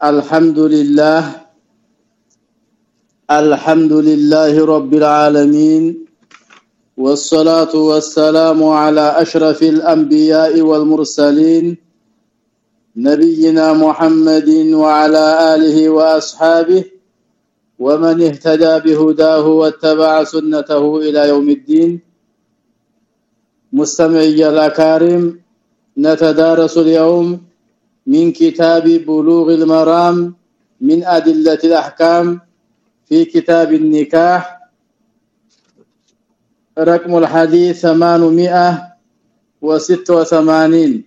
الحمد لله الحمد لله رب العالمين والصلاة والسلام على أشرف الأنبياء والمرسلين نبينا محمد وعلى آله وأصحابه ومن اهتدى بهداه واتبع سنته إلى يوم الدين. مستمعي الأكارم نتدارس اليوم من كتاب بلوغ المرام من ادله الاحكام في كتاب النكاح رقم الحديث 886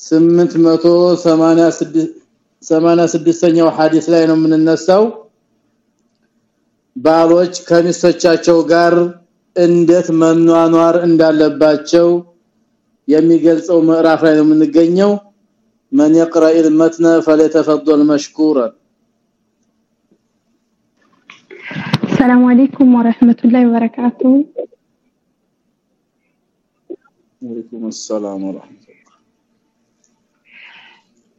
886ኛው ሐዲስ ላይ ነው የምንነሳው ባሎች ከሚስቶቻቸው ጋር እንዴት መኗኗር እንዳለባቸው የሚገልጸው ምዕራፍ ላይ ነው የምንገኘው من يقرأ المتن فليتفضل مشكورا السلام عليكم ورحمة الله وبركاته وعليكم السلام ورحمة الله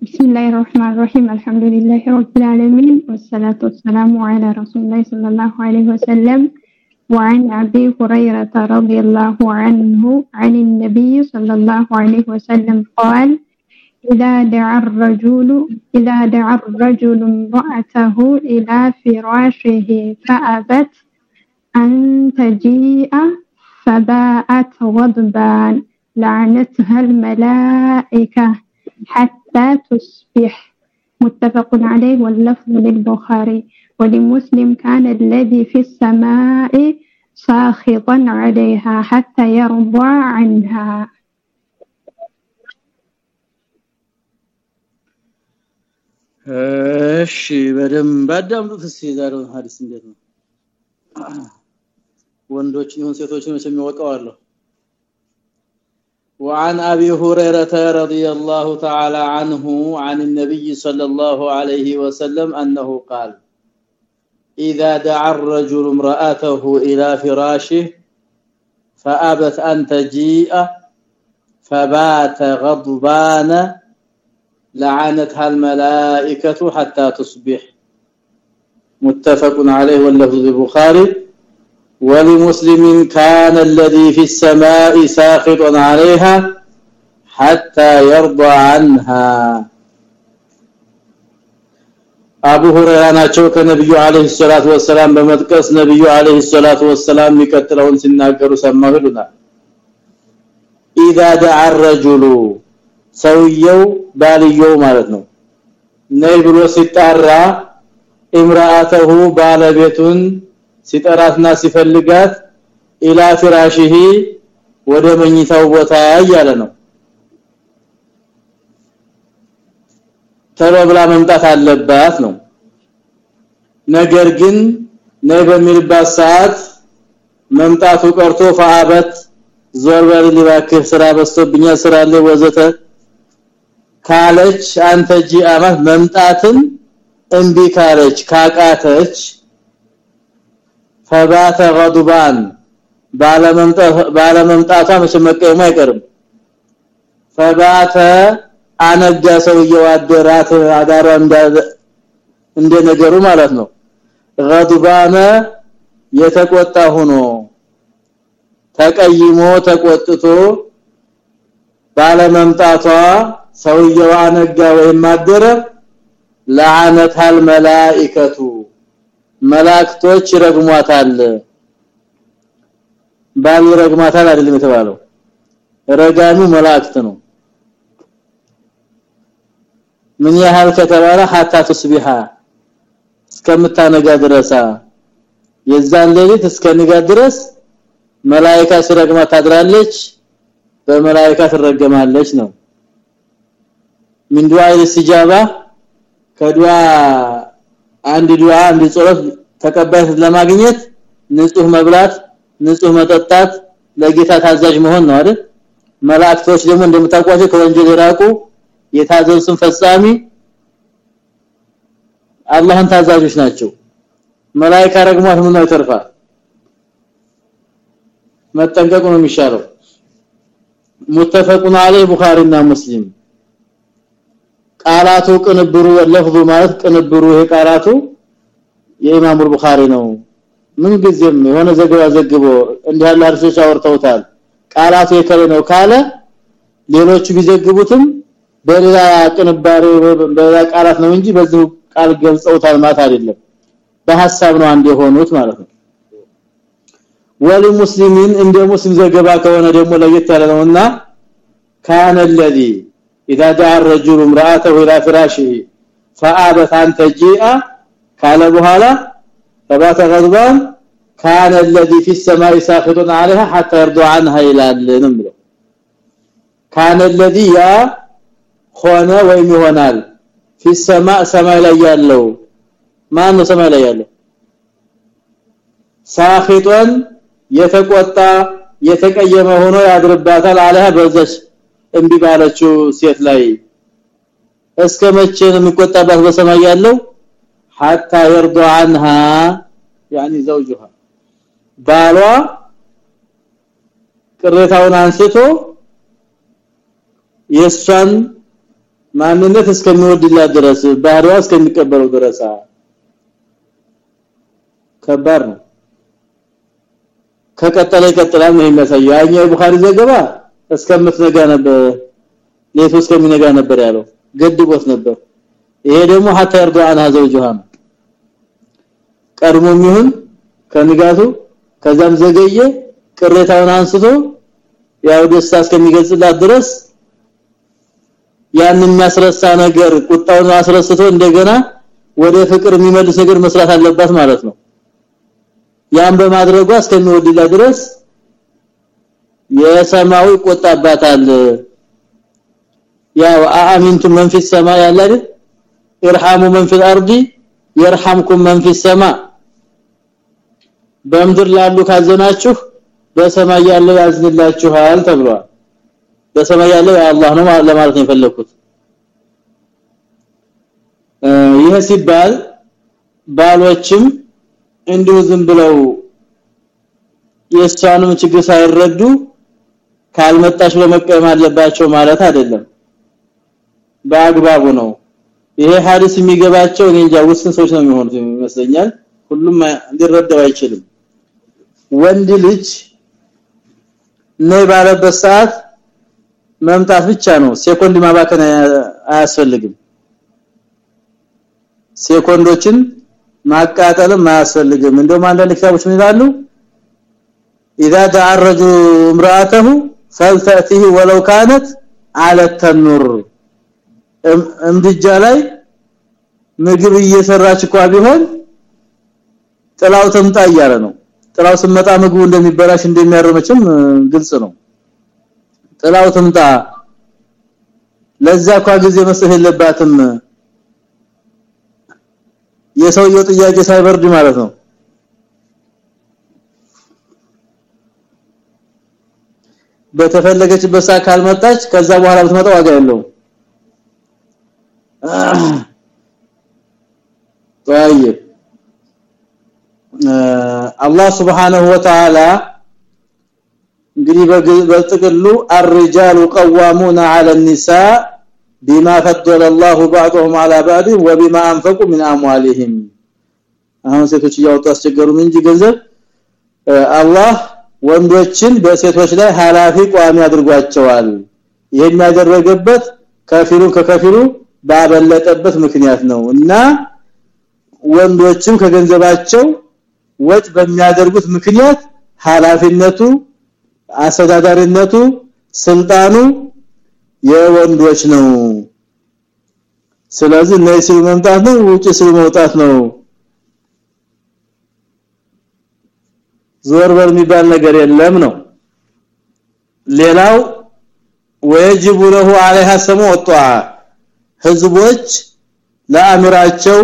بسم الله الرحمن الرحيم الحمد لله رب العالمين والصلاة والسلام على رسول الله صلى الله عليه وسلم وعن أبي هريرة رضي الله عنه عن النبي صلى الله عليه وسلم قال إذا دعا الرجل إذا دعا الرجل امرأته إلى فراشه فأبت أن تجيء فباءت غضبان لعنتها الملائكة حتى تصبح. متفق عليه واللفظ للبخاري. ولمسلم كان الذي في السماء ساخطا عليها حتى يرضى عنها እሺ በደንብ አዳምጡት እስኪ ዛሬውን ሐዲስ እንዴት ነው ወንዶች ይሁን ሴቶች ነው የሚወቀዋለሁ وعن ابي هريره رضي الله تعالى عنه عن النبي صلى الله عليه وسلم انه قال إذا دعا الرجل امرأته إلى فراشه فأبت أن تجيء فبات غضبان لعنتها الملائكة حتى تصبح. متفق عليه واللفظ البخاري ولمسلم كان الذي في السماء ساخط عليها حتى يرضى عنها. አቡ ሁረይራ ናቸው ከነብዩ አለይሂ ሰላቱ ወሰለም በመጥቀስ ነብዩ አለይሂ ሰላቱ ወሰለም የሚቀጥለውን ሲናገሩ ሰማሁ ይሉናል اذا دعا الرجل ሰውየው ባልየው ማለት ነው ነይ ብሎ ሲጣራ ኢምራአተሁ ባለቤቱን ሲጠራትና ሲፈልጋት ኢላ ፍራሽሂ ወደ መኝታው ቦታ ያያለ ነው ተሎ ብላ መምጣት አለባት ነው ነገር ግን ነይ በሚልባት ሰዓት መምጣቱ ቀርቶ ፈአበት ዞር በል ሊባክህ ስራ በዝቶብኛል ስራ ላይ ወዘተ ካለች አንተ ጂአማት መምጣትን እንቢ ካለች ካቃተች ፈባተ غضبان ባለመምጣቷ መሸመቀየሙ አይቀርም ፈባተ አነጋ ሰውየው አደራት አዳራ እንደ ነገሩ ማለት ነው غضبان የተቆጣ ሆኖ ተቀይሞ ተቆጥቶ ባለመምጣቷ ሰውየው አነጋ ወይም አደረ ለዓነታል መላእክቱ መላእክቶች ይረግሟታል ባል ይረግማታል አይደለም የተባለው ረጋሚ መላእክት ነው ምን ያህል ከተባለ ሐታ ተስቢሃ እስከምታነጋ ድረስ። የዛን ሌሊት እስከነጋ ድረስ መላእክት ስረግማ ታድራለች በመላእክት ትረገማለች ነው። ምን ዱዓ ኢስቲጃባ? ከዱዓ አንድ ዱዓ አንድ ጸሎት ተቀባይነት ለማግኘት ንጹህ መብላት ንጹህ መጠጣት ለጌታ ታዛዥ መሆን ነው አይደል? መላእክቶች ደግሞ እንደምታውቋቸው ከወንጀል የራቁ የታዘዙን ፈጻሚ አላህን ታዛዦች ናቸው። መላእክት ረግሟት ምን አይተርፋል። መጠንቀቁ ነው የሚሻለው። ሙተፈቁን አለይ ቡኻሪና ሙስሊም። ቃላቱ ቅንብሩ ለፍዙ ማለት ቅንብሩ ይሄ ቃላቱ የኢማሙ ቡኻሪ ነው። ምን ጊዜም የሆነ ዘገባ ዘግቦ እንዲህ ያለ አወርተውታል ቃላቱ የከለ ነው ካለ ሌሎቹ ቢዘግቡትም በሌላ ቅንባሬ በሌላ ቃላት ነው እንጂ በዚህ ቃል ገልጸውታል ማለት አይደለም በሐሳብ ነው አንድ የሆኑት ማለት ነው ወለሙስሊሚን እንደ ሙስሊም ዘገባ ከሆነ ደግሞ ለየት ያለ ነውና كان الذي اذا دعا الرجل امراته الى فراشه فابت ان تجيء قال بحالا فبات غضبان كان الذي في السماء ساخط عليها حتى يرضى عنها الى كان الذي يا ሆነ ወይም ይሆናል في السماء ሰማይ ላይ ያለው ማን ነው ሰማይ ላይ ያለው ሳኺጦን የተቆጣ የተቀየመ ሆኖ ያድርባታል አለህ በዘሽ እንቢ ባለችው ሴት ላይ እስከ መቼ ነው የሚቆጣባት በሰማይ ያለው حتى يرضى عنها يعني زوجها ባሏ ቅሬታውን አንስቶ የሷን ማንነት እስከሚወድላት ድረስ ባህሪዋ እስከሚቀበለው ድረስ ከባድ ነው። ከቀጠለ ይቀጥላል ነው የሚያሳየው። ያኛው የቡኻሪ ዘገባ እስከምትነጋ ነበር ሌቱ እስከሚነጋ ነበር ያለው ገድቦት ነበር። ይሄ ደግሞ hatta ይርዱ አንها ዘውጁሃ ቀድሞም ይሁን ከንጋቱ ከዛም ዘገየ ቅሬታውን አንስቶ ያው ደስታ እስከሚገልጽላት ድረስ ያን የሚያስረሳ ነገር ቁጣውን አስረስቶ እንደገና ወደ ፍቅር የሚመልስ ነገር መስራት አለባት ማለት ነው። ያን በማድረጓ እስከሚወድላ ድረስ የሰማዊ ቆጣባታል ያው አአሚንቱ መን ፊ ሰማይ አለ አይደል? ኢርሃሙ መን ፊ አርዲ ይርሐምኩም መን ፊ ሰማ። በምድር ላሉ ካዘናችሁ በሰማይ ያለው ያዝንላችኋል ተብሏል። በሰማይ ያለው አላህ ነው ለማለት ነው የፈለኩት። ይህ ሲባል ባሎችም እንዲሁ ዝም ብለው የሷንም ችግር ሳይረዱ ካልመጣሽ ብሎ መቀየም አለባቸው ማለት አይደለም። በአግባቡ ነው። ይሄ ሐዲስ የሚገባቸው እኔ እንጃ ውስን ሰዎች ነው የሚሆኑት ይመስለኛል። ሁሉም እንዲረዳው አይችልም። ወንድ ልጅ ነይ ባለበት ሰዓት መምጣት ብቻ ነው ሴኮንድ ማባከን አያስፈልግም ሴኮንዶችን ማቃጠልም አያስፈልግም እንደውም አንዳንድ ክታቦች ምን ይላሉ اذا دعا الرجل امراته فلتاته ولو كانت على التنور እምድጃ ላይ ምግብ እየሰራች እንኳን ቢሆን ጥላው ተምጣ እያለ ነው ጥላው ስመጣ ምግቡ እንደሚበላሽ እንደሚያርመችም ግልጽ ነው ጥላው ተምጣ ለዛ እንኳን ጊዜ መስጠት የለባትም የሰውየው ጥያቄ ሳይበርድ ማለት ነው በተፈለገችበት ሰዓት ካልመጣች ከዛ በኋላ ብትመጣ ዋጋ የለውም طيب አላህ Subhanahu Wa Ta'ala እንግዲህ በጥቅሉ الرجال قوامون على النساء بما فضل الله بعضهم على بعض وبما انفقوا من اموالهم አሁን ሴቶች እያወጡ አስቸገሩን እንጂ ገንዘብ አላህ ወንዶችን በሴቶች ላይ ሐላፊ ቋሚ አድርጓቸዋል ይሄን ያደረገበት ከፊሉ ከከፊሉ ባበለጠበት ምክንያት ነው እና ወንዶችም ከገንዘባቸው ወጭ በሚያደርጉት ምክንያት ሐላፊነቱ አስተዳዳሪነቱ ስልጣኑ የወንዶች ነው ስለዚህ ነይስ መምጣት ነው ውጭ ስለ መውጣት ነው ዞር በር የሚባል ነገር የለም ነው ሌላው ወይጅቡ له عليها سمو والطاعه ህዝቦች ለአሚራቸው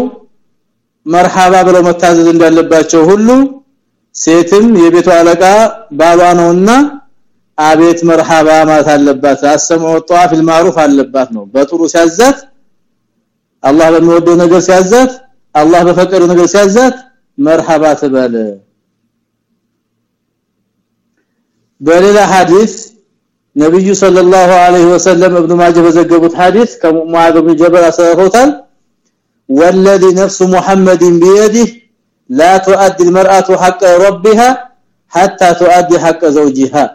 መርሐባ ብለው መታዘዝ እንዳለባቸው ሁሉ ሴትም የቤቱ አለቃ ባሏ ነውና አቤት መርሐባ ማለት አለባት አሰማው ጧፍ المعروف አለባት ነው በጥሩ ሲያዛት አላህ በሚወደው ነገር ሲያዛት አላህ በፈቀደው ነገር ሲያዛት መርሐባ ተባለ በሌላ ሐዲስ ነብዩ ሰለላሁ ዐለይሂ ወሰለም ኢብኑ ማጀህ በዘገቡት ሐዲስ ከሙዓዝ ኢብኑ ጀበል አሰፈውታል والذي نفس محمد بيده لا تؤدي المرأة حق ربها حتى تؤدي حق زوجها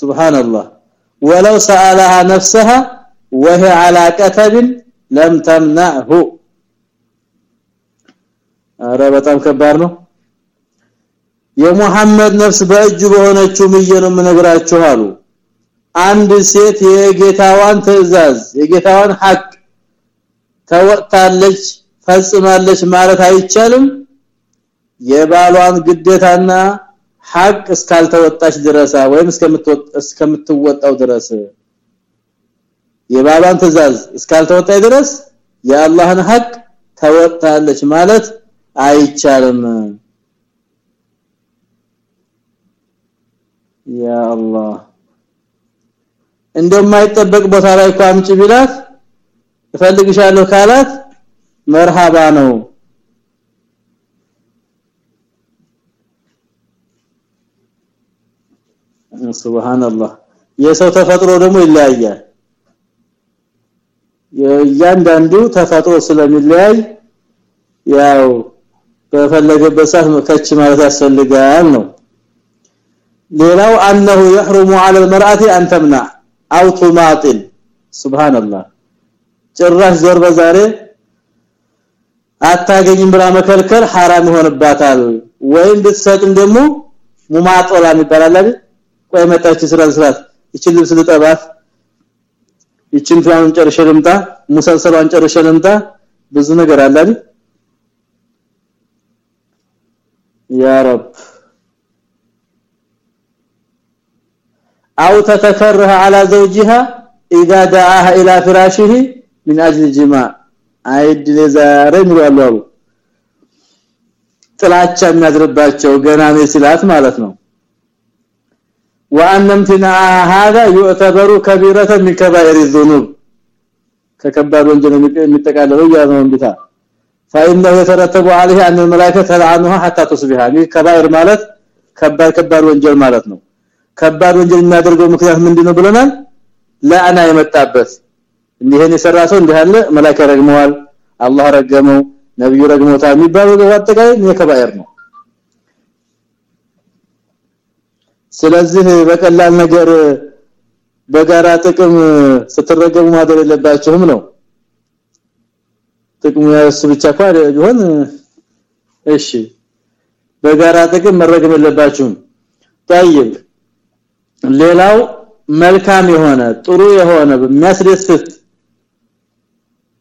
سبحان الله ولو سألها نفسها وهي على كتب لم تمنعه አረ በጣም ከባድ ነው የሙሐመድ ነፍስ በእጁ በሆነችው ምየ ነው የምነግራችሁ አሉ አንድ ሴት የጌታዋን ትእዛዝ የጌታዋን ሐቅ ተወጣለች ፈጽማለች ማለት አይቻልም? የባሏን ግዴታና ሐቅ እስካልተወጣች ድረስ ወይም እስከምትወጣው ድረስ የባሏን ትእዛዝ እስካልተወጣች ድረስ የአላህን ሐቅ ተወጣለች ማለት አይቻልም። ያ አላህ እንደማይጠበቅ ቦታ ላይ ቋምጭ ቢላት እፈልግሻለሁ ካላት መርሃባ ነው ሱብሃንአላህ የሰው ተፈጥሮ ደግሞ ይለያያል የእያንዳንዱ ተፈጥሮ ስለሚለያይ ያው በፈለገበት ሰዓት ከች ማለት ያስፈልጋል ነው ሌላው انه يحرم على المراه ان تمنع او تماطل سبحان الله ጭራሽ ዞር በዛሬ አታገኝም ብላ መከልከል حرام ይሆንባታል ወይም ብትሰጥም ደግሞ ሙማጦላ ይባላል አይደል ቆይ መጣች ስራ ስራት ይችል ልብስ ልጠባት ይችን ፋን ጨርሼ ልምጣ ሙሰልሰሏን ጨርሼ ልምጣ ብዙ ነገር አለ አይደል يا رب او تتكره على زوجها اذا دعاها الى فراشه من اجل الجماع አይድ ለዛሬ ምራሉ ጥላቻ የሚያድርባቸው ገና ነው ሲላት ማለት ነው وان امتناع هذا يعتبر كبيره من كبائر الذنوب ከከባድ ወንጀል የሚጠቃለለው ያ ነው እንዴታ فانه يترتب عليه ان الملائكه تلعنها حتى تصبح ይህ ከባይር ማለት ከባድ ከባድ ወንጀል ማለት ነው ከባድ ወንጀል የሚያደርገው ምክንያት ምንድነው ብለናል ለአና የመጣበት እንዲህን የሰራ ሰው እንዲህ አለ መላእክት ረግመዋል አላህ ረገመው ነብዩ ረግመውታ የሚባለው አጠቃላይ የከባይር ነው ስለዚህ በቀላል ነገር በጋራ ጥቅም ስትረገሙ ማደር የለባችሁም ነው ጥቅሙ ያስ ብቻ ኳር ቢሆን እሺ በጋራ ጥቅም መረገም የለባችሁም طيب ሌላው መልካም የሆነ ጥሩ የሆነ በሚያስደስት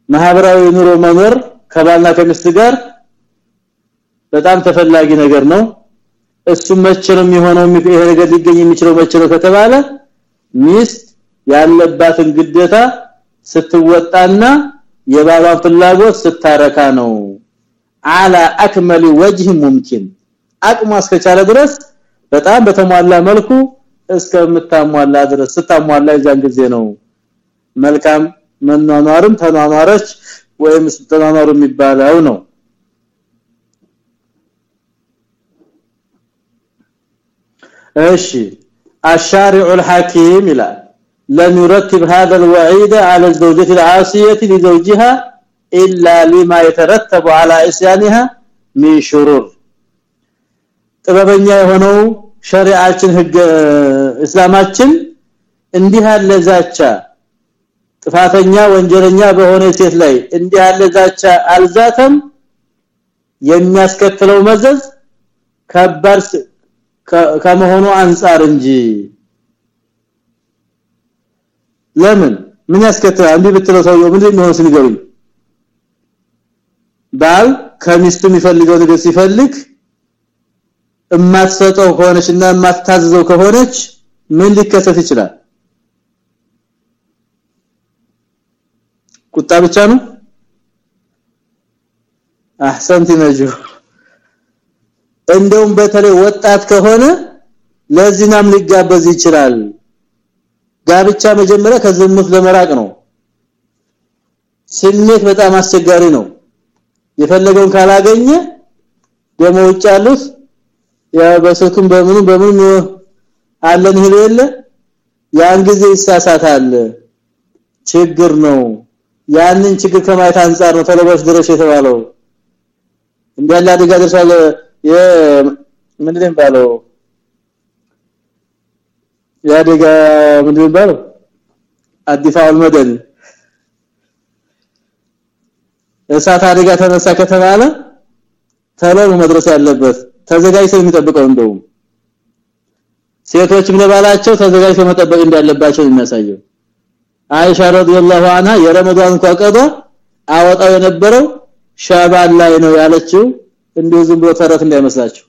ማህበራዊ ኑሮ መኖር ከባልና ከሚስት ጋር በጣም ተፈላጊ ነገር ነው። እሱ መቼ ነው ይሄ ነገር ሊገኝ የሚችለው መቼ ከተባለ ሚስት ያለባትን ግዴታ ስትወጣና የባሏን ፍላጎት ስታረካ ነው። አላ አክመል ወጅህ ሙምኪን። አቅሟ እስከቻለ ድረስ በጣም በተሟላ መልኩ እስከምታሟላ ድረስ ስታሟላ የዛን ጊዜ ነው። መልካም መኗኗርም ተኗኗረች ወይም ስተኗኗሩ የሚባለው ነው እሺ الشارع الحكيم لا لم يرتب هذا الوعيد على الزوجة العاصية لزوجها إلا لما يترتب على عصيانها من شرور ጥበበኛ የሆነው ሸሪዓችን ህግ እስላማችን እንዲህ ያለ ዛቻ ጥፋተኛ ወንጀለኛ በሆነ ሴት ላይ እንዲህ ያለ ዛቻ አልዛተም። የሚያስከትለው መዘዝ ከባድ ከመሆኑ አንፃር እንጂ። ለምን? ምን ያስከትላል? አንዲ ብትለው ሰው ምን እንደሆነ ሲገሩኝ ባል ከሚስቱ የሚፈልገው ነገር ሲፈልግ እማትሰጠው ከሆነችና እማትታዘዘው ከሆነች ምን ሊከሰት ይችላል ቁጣ ብቻ ነው? አህሰንቲ ነጁ እንደውም በተለይ ወጣት ከሆነ ለዚናም ሊጋበዝ ይችላል። ጋብቻ መጀመሪያ ከዝሙት ለመራቅ ነው። ስሜት በጣም አስቸጋሪ ነው። የፈለገውን ካላገኘ ደሞ ውጭ ያሉት በስልኩም በምኑ በምኑ አለን ይሄ የለ? ያን ጊዜ ይሳሳታል። ችግር ነው ያንን ችግር ከማየት አንፃር ነው ተለበሽ ድረሽ የተባለው። እንዳለ አደጋ ደርሷል። የ ምንድነው የሚባለው? ያደጋ ምንድነው የሚባለው? አዲፋው መደን። እሳት አደጋ ተነሳ ከተባለ ተለው መድረስ ያለበት። ተዘጋጅተው የሚጠብቀው እንደው ሴቶችም ለባላቸው ተዘጋጅተው መጠበቅ እንዳለባቸው የሚያሳየው አይሻ ረዲየላሁ አንሃ የረመዳን ቀቀዳ አወጣው የነበረው ሻባን ላይ ነው ያለችው። እንዲሁ ዝም ብሎ ተረት እንዳይመስላችሁ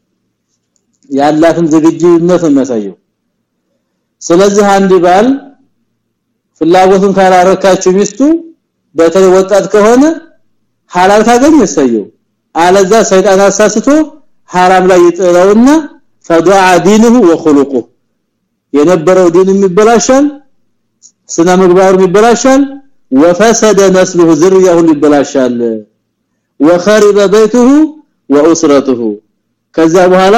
ያላትን ዝግጁነት የሚያሳየው። ስለዚህ አንድ ባል ፍላጎቱን ካላረካችሁ ሚስቱ በተለይ ወጣት ከሆነ ሐላል ታገኝ ሰየው። አለዛ ሰይጣን አሳስቶ ሐራም ላይ ይጥለውና ፈዱዓ ዲንሁ ወኹሉቁ የነበረው ዲን የሚበላሻል ስነ ምግባሩ ይበላሻል وفسد نسله ذريه ይበላሻል وخرب بيته واسرته ከዛ በኋላ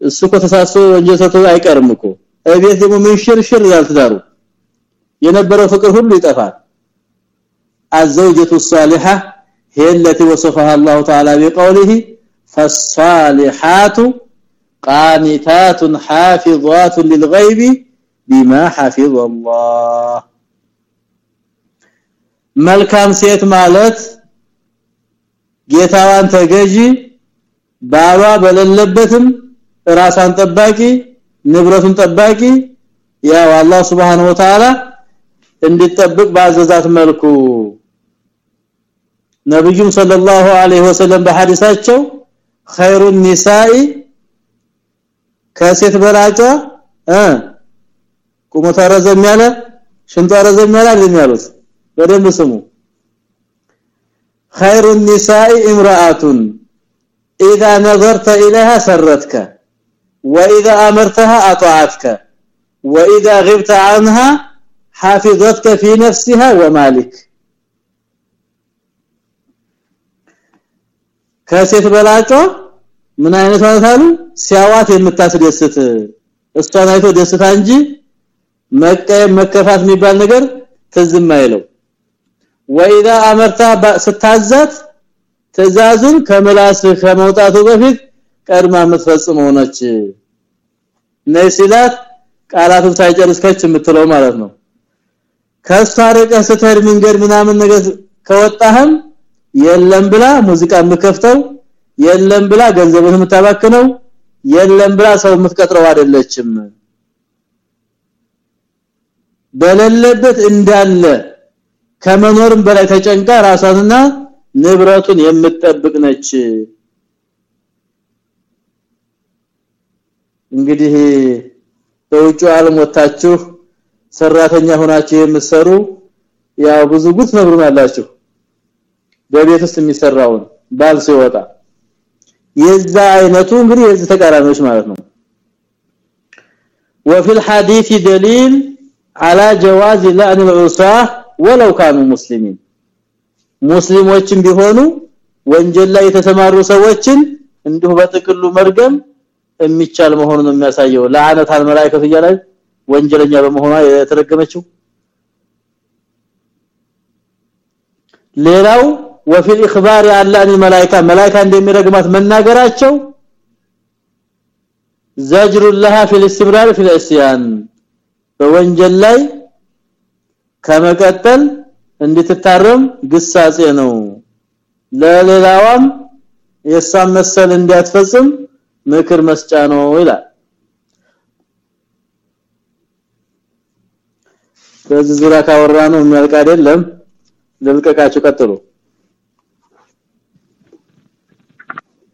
እሱ ከተሳሰ ወንጀል ሰቶ አይቀርም እኮ እቤት ደግሞ ምን ሽርሽር ይላል ትዳሩ የነበረው ፍቅር ሁሉ ይጠፋል الزوجة الصالحة هي التي وصفها الله تعالى بقوله فالصالحات قانتات حافظات للغيب بما حفظ الله መልካም ሴት ማለት ጌታዋን ተገዢ ባሏ በሌለበትም ራሳን ጠባቂ ንብረቱን ጠባቂ ያው አላህ Subhanahu Wa Ta'ala እንዲጠብቅ ባዘዛት መልኩ ነብዩም ሰለላሁ ዐለይሂ ወሰለም በሐዲሳቸው خير النساء ከሴት በላጫ እ ቁመቷ ረዘም ያለ ሽንቷ ረዘም ያለ የሚያሉት በደንብ ስሙ خير النساء امراه اذا نظرت اليها سرتك واذا امرتها اطاعتك واذا غبت عنها حافظتك في نفسها ومالك ከሴት በላጮ ምን አይነት ማለት አሉ ሲያዋት የምታስደስት እሷን አይቶ ደስታ እንጂ መቀየም መከፋት የሚባል ነገር ትዝም አይለው ወኢዳ አመርታ ስታዛት ትእዛዙን ከመላስ ከመውጣቱ በፊት ቀድማ የምትፈጽመው ነች። ነሲላት ቃላቱን ሳይጨርስ ከች የምትለው ማለት ነው። ከሷ ስትሄድ መንገድ ምናምን ነገር ከወጣህም የለም ብላ ሙዚቃ የምከፍተው የለም ብላ ገንዘብህን የምታባክነው የለም ብላ ሰው የምትቀጥረው አይደለችም በሌለበት እንዳለ ከመኖርም በላይ ተጨንቃ ራሷንና ንብረቱን የምትጠብቅ ነች እንግዲህ በውጭ ዓለም ወጣችሁ ሰራተኛ ሆናችሁ የምትሰሩ ያው ብዙ ጉት ነግሩናላችሁ በቤት ውስጥ የሚሰራውን ባል ሲወጣ የዛ አይነቱ እንግዲህ የዚህ ተቃራኒዎች ማለት ነው وفي الحديث دليل على جواز لعن العصاه ولو كانوا مسلمين ሙስሊሞችን ቢሆኑ ወንጀል ላይ የተሰማሩ ሰዎችን እንዲሁ በጥቅሉ መርገም የሚቻል መሆኑን የሚያሳየው ለዓነት አልመላእክቱ ይላል ወንጀለኛ በመሆኗ የተረገመችው ሌላው وفي الاخبار على ان الملائكه ملائكه እንደሚረግማት መናገራቸው زجر لها في الاستمرار في العصيان በወንጀል ላይ ከመቀጠል እንድትታረም ግሳጼ ነው። ለሌላዋም የሷን መሰል እንዲያትፈጽም ምክር መስጫ ነው ይላል። በዚህ ዙሪያ ካወራ ነው የሚያልቅ አይደለም። ልልቀቃችሁ ቀጥሉ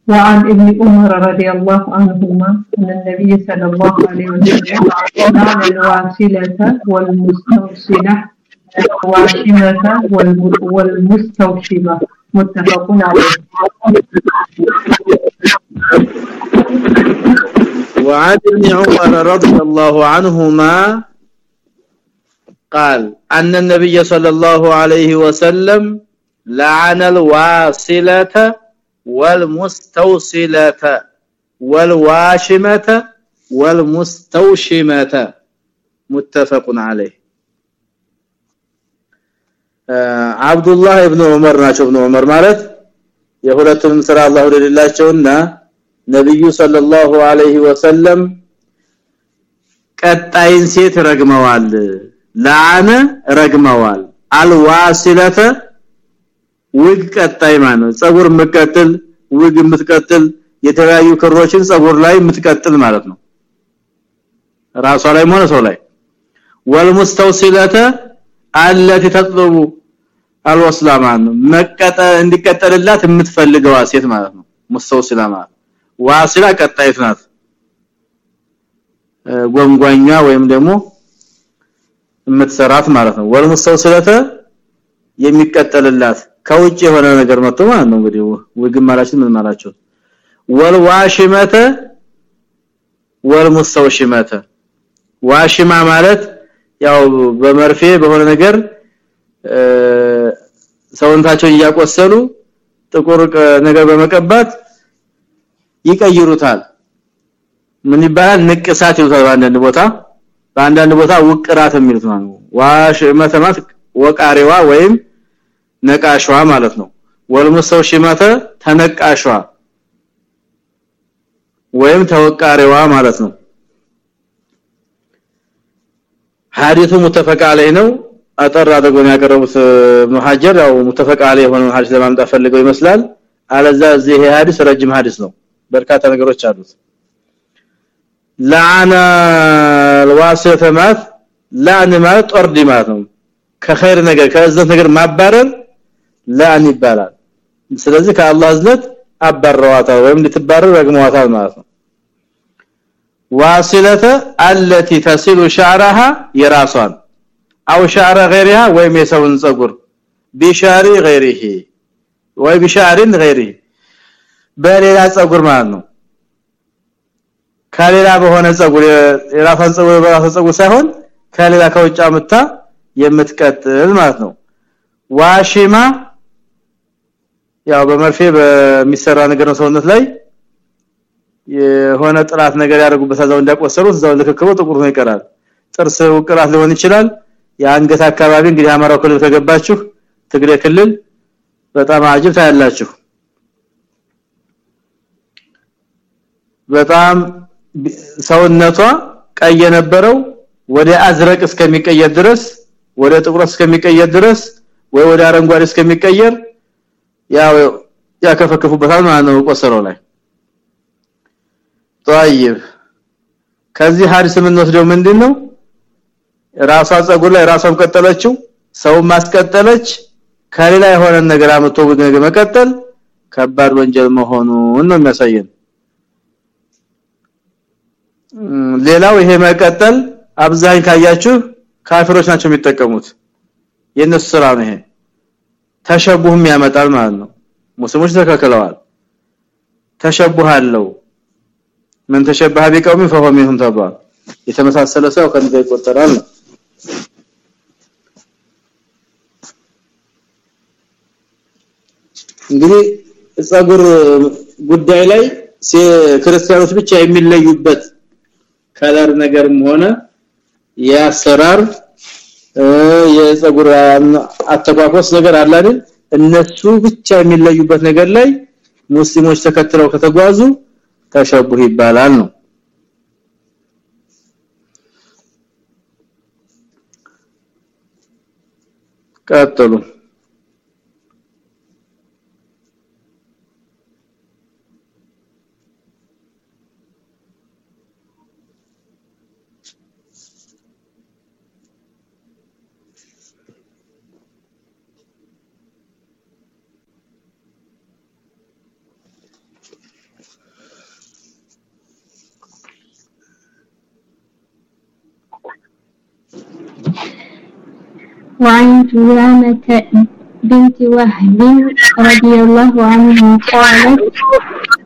وعن ابن عمر رضي الله عنهما أن النبي صلى الله عليه وسلم قال الواصلة والمستوصلة والواشمة والمستوشمة متفق عليه. وعن ابن عمر رضي الله عنهما قال أن النبي صلى الله عليه وسلم لعن الواصلة والمستوصلة والواشمة والمستوشمه متفق عليه አብዱላህ ኢብኑ ዑመር ናቸው ኢብኑ ዑመር ማለት የሁለቱንም ስራ አላህ ወደላቸውና ነብዩ ሰለላሁ ዐለይሂ ወሰለም ቀጣይን ሴት ረግመዋል ለአነ ረግመዋል አልዋሲለተ ውግ ቀጣይ ማለት ጸጉር መቀጥል ውግ የምትቀጥል የተለያዩ ክሮችን ጸጉር ላይ የምትቀጥል ማለት ነው ራሷ ላይ ሆነ ሰው ላይ ወልሙስተውሲለተ التي تطلب الوصلمان መቀጠ እንዲቀጠልላት የምትፈልገው ሴት ማለት ነው ሙስተውሲላ ማለት ዋሲላ ቀጣይት ናት ጎንጓኛ ወይም ደግሞ የምትሰራት ማለት ነው ወልሙስተውሲለተ የሚቀጠልላት ከውጭ የሆነ ነገር መጥቶ ማለት ነው። እንግዲህ ወግም ማላችን ምን ማላቸው? ወልዋሽመተ ወልሙስተውሽመተ። ዋሽማ ማለት ያው በመርፌ በሆነ ነገር ሰውንታቸው እያቆሰሉ ጥቁር ነገር በመቀባት ይቀይሩታል። ምን ይባላል? ንቅሳት ይሉታል በአንዳንድ ቦታ። በአንዳንድ ቦታ ውቅራት የሚሉት ነው። ዋሽ መተማት ወቃሪዋ ወይም ነቃሽዋ ማለት ነው ወልሙሰው ሽመተ ተነቃሽዋ ወይም ተወቃሪዋ ማለት ነው ሐዲሱ ሙተፈቅ አለይ ነው አጠር አድርገው ያቀረቡት ሙሐጀር ያው ሙተፈቅ አለይ የሆነው ሐዲስ ለማምጣት ፈልገው ይመስላል አለዛ እዚህ ይሄ ሐዲስ ረጅም ሐዲስ ነው በርካታ ነገሮች አሉት ለአና الواسطه ማለት ላን ማለት ጦርዲ ማለት ነው ከኸይር ነገር ከእዝነት ነገር ማባረር ላን ይባላል ስለዚህ ከአላህ እዝነት አባረዋታል ወይም ልትባረር ረግመዋታል ማለት ነው ዋሲለተ التي تصل شعرها የራሷን او شعر غيرها ወይም የሰውን ጸጉር ቢሻሪ غيره ወይ ቢሻሪ غيره በሌላ ጸጉር ማለት ነው ከሌላ በሆነ ጸጉር የራሷን ጸጉር በራሷ ጸጉር ሳይሆን ከሌላ ከውጭ አምጣ የምትቀጥል ማለት ነው ዋሽማ ያው በመርፌ በሚሰራ ነገር ነው ሰውነት ላይ። የሆነ ጥራት ነገር ያደርጉበት አዛው እንዳቆሰሩት እዛው ለከከበው ጥቁር ነው ይቀራል። ጥርስ ውቅራት ሊሆን ይችላል። የአንገት አካባቢ እንግዲህ አማራው ክልል ከገባችሁ ትግሬ ክልል በጣም አጅብ ታያላችሁ። በጣም ሰውነቷ ቀይ የነበረው ወደ አዝረቅ እስከሚቀየር ድረስ ወደ ጥቁር እስከሚቀየር ድረስ ወይ ወደ አረንጓዴ እስከሚቀየር ያው ያከፈከፉበታል ማለት ነው ቆሰረው ላይ طيب ከዚህ ሐዲስ የምንወስደው ምንድነው ራሷ ጸጉር ላይ ራሷን ቀጠለችው ሰው ማስቀጠለች ከሌላ የሆነ ነገር አመቶ ነገር መቀጠል ከባድ ወንጀል መሆኑን ነው የሚያሳየን ሌላው ይሄ መቀጠል አብዛኝ ካያችሁ ካፊሮች ናቸው የሚጠቀሙት የነሱ ስራ ነው ይሄ ተሸቡህም ያመጣል ማለት ነው ሙስሊሞች ተከከለዋል ተሸቡሃለው ምን ተሸበሀ ቢቀውም فهو منهم ተባል የተመሳሰለ ሰው ከነገ ይቆጠራል እንግዲህ ጸጉር ጉዳይ ላይ ክርስቲያኖች ብቻ የሚለዩበት ከለር ነገርም ሆነ ያሰራር የጸጉር አተቋቆስ ነገር አለ አይደል? እነሱ ብቻ የሚለዩበት ነገር ላይ ሙስሊሞች ተከትለው ከተጓዙ ተሸቡህ ይባላል ነው። ቀጥሉ وعن جوامة بنت وهب رضي الله عنها قالت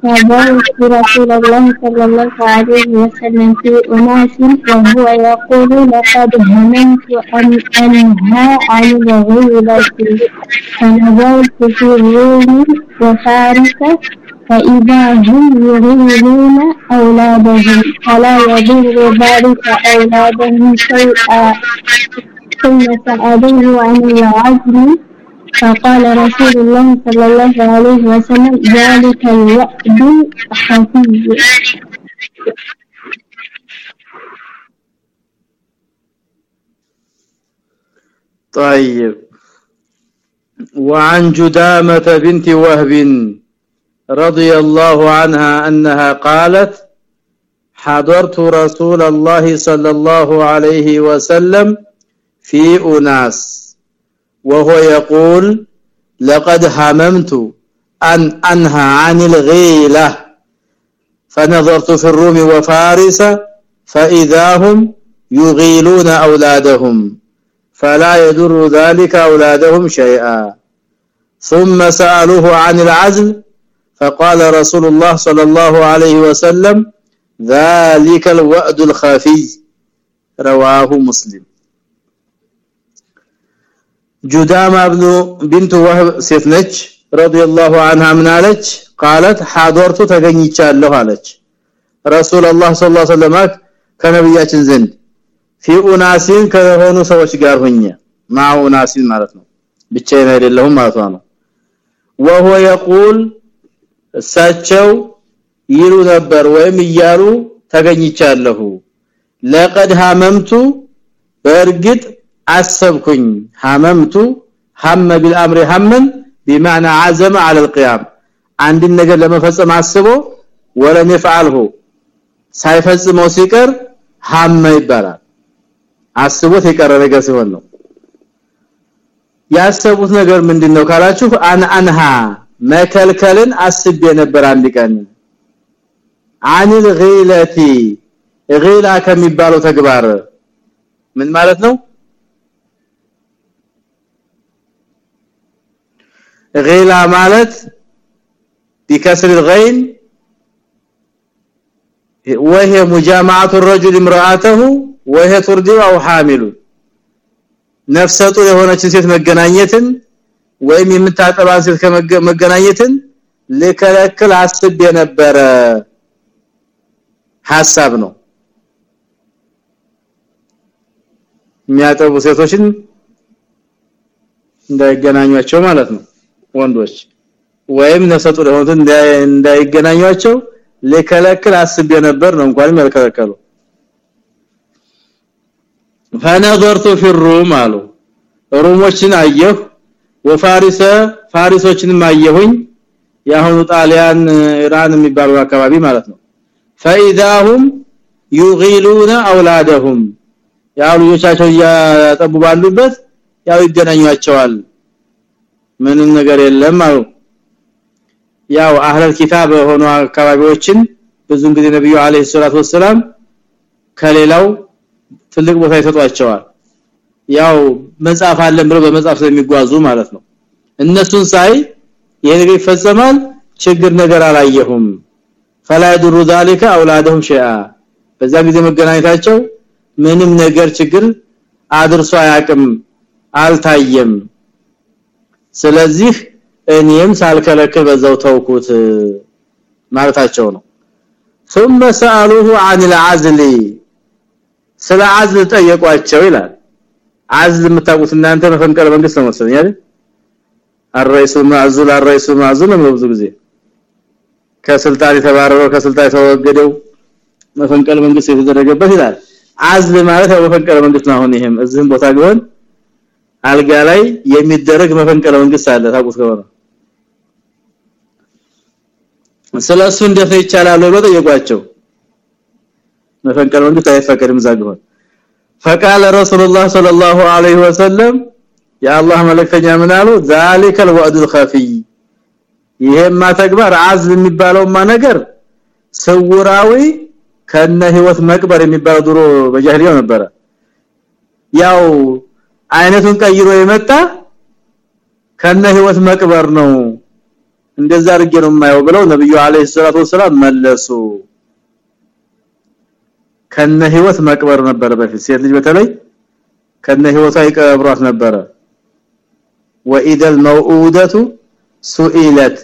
فبرت رسول الله صلى الله عليه وسلم في أناس وهو يقول لقد هممت أن أنهى عن الغيبة فنظرت في الروم وفارس فإذا هم يغيرون أولادهم فلا يضر ذلك أولادهم شيئا؟ ثم سألوه عن العزل فقال رسول الله صلى الله عليه وسلم ذلك الوعد الخفي طيب. وعن جدامة بنت وهب رضي الله عنها أنها قالت حضرت رسول الله صلى الله عليه وسلم في أناس. وهو يقول لقد هممت أن أنهى عن الغيلة فنظرت في الروم وفارس فإذا هم يغيلون أولادهم فلا يضر ذلك أولادهم شيئا. ثم سألوه عن العزل فقال رسول الله صلى الله عليه وسلم ذلك الوعد الخفي. رواه مسلم. جدامة ابن بنت وهب ሴትነች رضي الله عنها من አለች قالت حضرت ተገኝቻለሁ አለች رسول الله صلى الله عليه وسلم ከነብያችን ዘንድ في ኡናሲን ከሆኑ ሰዎች ጋር ሆኜ ማው ኡናሲን ማለት ነው ብቻዬን አይደለሁም ማለት ነው وهو يقول እሳቸው ይሉ ነበር ወይም እያሉ ተገኝቻለሁ ለቀድ ሀመምቱ በእርግጥ አሰብኩኝ። ሐመምቱ ሐመ بالامر ሐመን بمعنى عزم على القيام አንድ ነገር ለመፈጸም አስቦ ወለም ይፈአልሁ ሳይፈጽመው ሲቀር ሐመ ይባላል። አስቦት የቀረ ነገር ሲሆን ነው። ያሰቡት ነገር ምንድነው ካላችሁ አን አንሃ መከልከልን አስቤ ነበር አንድ ቀን። አንል غيلتي غيላ ከሚባለው ተግባር ምን ማለት ነው? ጊላ ማለት بكسر الغين وهي مجامعه الرجل امراته وهي ترضع او حامل ነፍሰ ጡር የሆነችን ሴት መገናኘትን ወይም የምታጠባን ሴት ከመገናኘትን ለከለከል አስብ የነበረ ሐሳብ ነው የሚያጠቡ ሴቶችን እንዳይገናኙቸው ማለት ነው ወንዶች ወይም ነፍሰጡር የሆኑትን እንዳይገናኙቸው ለከለከል አስብ የነበር ነው እንኳን መልከለከሉ فنظرت في الروم አሉ ሮሞችን አየሁ ወፋሪሰ ፋሪሶችንም አየሁኝ ያሁኑ ጣሊያን ኢራን የሚባሉ አካባቢ ማለት ነው فاذا هم يغيلون اولادهم ያው ልጆቻቸው ያጠቡ ባሉበት ያው ይገናኙአቸዋል ምንም ነገር የለም አሉ ያው አህለል ኪታብ ሆኖ አካባቢዎችን ብዙን ጊዜ ነብዩ አለይሂ ሰላቱ ወሰለም ከሌላው ትልቅ ቦታ ይሰጧቸዋል ያው መጻፍ አለን ብለው በመጻፍ ስለሚጓዙ ማለት ነው እነሱን ሳይ ይሄ ነገር ይፈጸማል ችግር ነገር አላየሁም فلا يضر ذلك اولادهم شيئا በዛ ጊዜ መገናኘታቸው ምንም ነገር ችግር አድርሶ አያቅም አልታየም ስለዚህ እኔም ሳልከለከል በዛው ተውኩት ማለታቸው ነው ثم سالوه عن العزل ስለ አዝል ጠየቋቸው ይላል አዝል የምታውቁት እናንተ መፈንቀለ መንግስት ነው መሰለኝ አይደል አርይሱ ማዕዙል አርይሱ ማዕዙል ነው ብዙ ጊዜ ከስልጣን የተባረረው ከስልጣን የተወገደው መፈንቀለ መንግስት የተደረገበት ይላል አዝል ማለት ያው መፈንቀለ መንግስት ነው አሁን ይሄም እዚህም ቦታ ቢሆን አልጋ ላይ የሚደረግ መፈንቀለ መንግስት አለ ታውቁት ከሆነ ስለሱ እንዴት ይቻላል ብሎ ጠየቋቸው መፈንቀለ መንግስት አይፈቀድም ዛግሆን فقال رسول الله صلى الله عليه وسلم يا الله መለክተኛ ምን አሉ ذلك الوعد الخفي ይሄማ ተግባር አዝል የሚባለውማ ነገር ስውራዊ ከነ ህይወት መቅበር የሚባለው ድሮ በጃህሊያው ነበረ ያው አይነቱን ቀይሮ የመጣ ከነ ህይወት መቅበር ነው እንደዛ አድርጌ ነው የማየው ብለው ነብዩ አለይሂ ሰላቱ ወሰለም መለሱ ከነ ህይወት መቅበር ነበር በፊት ሴት ልጅ በተለይ ከነ ህይወቷ ይቀብሯት ነበረ واذا الموءودة سئلت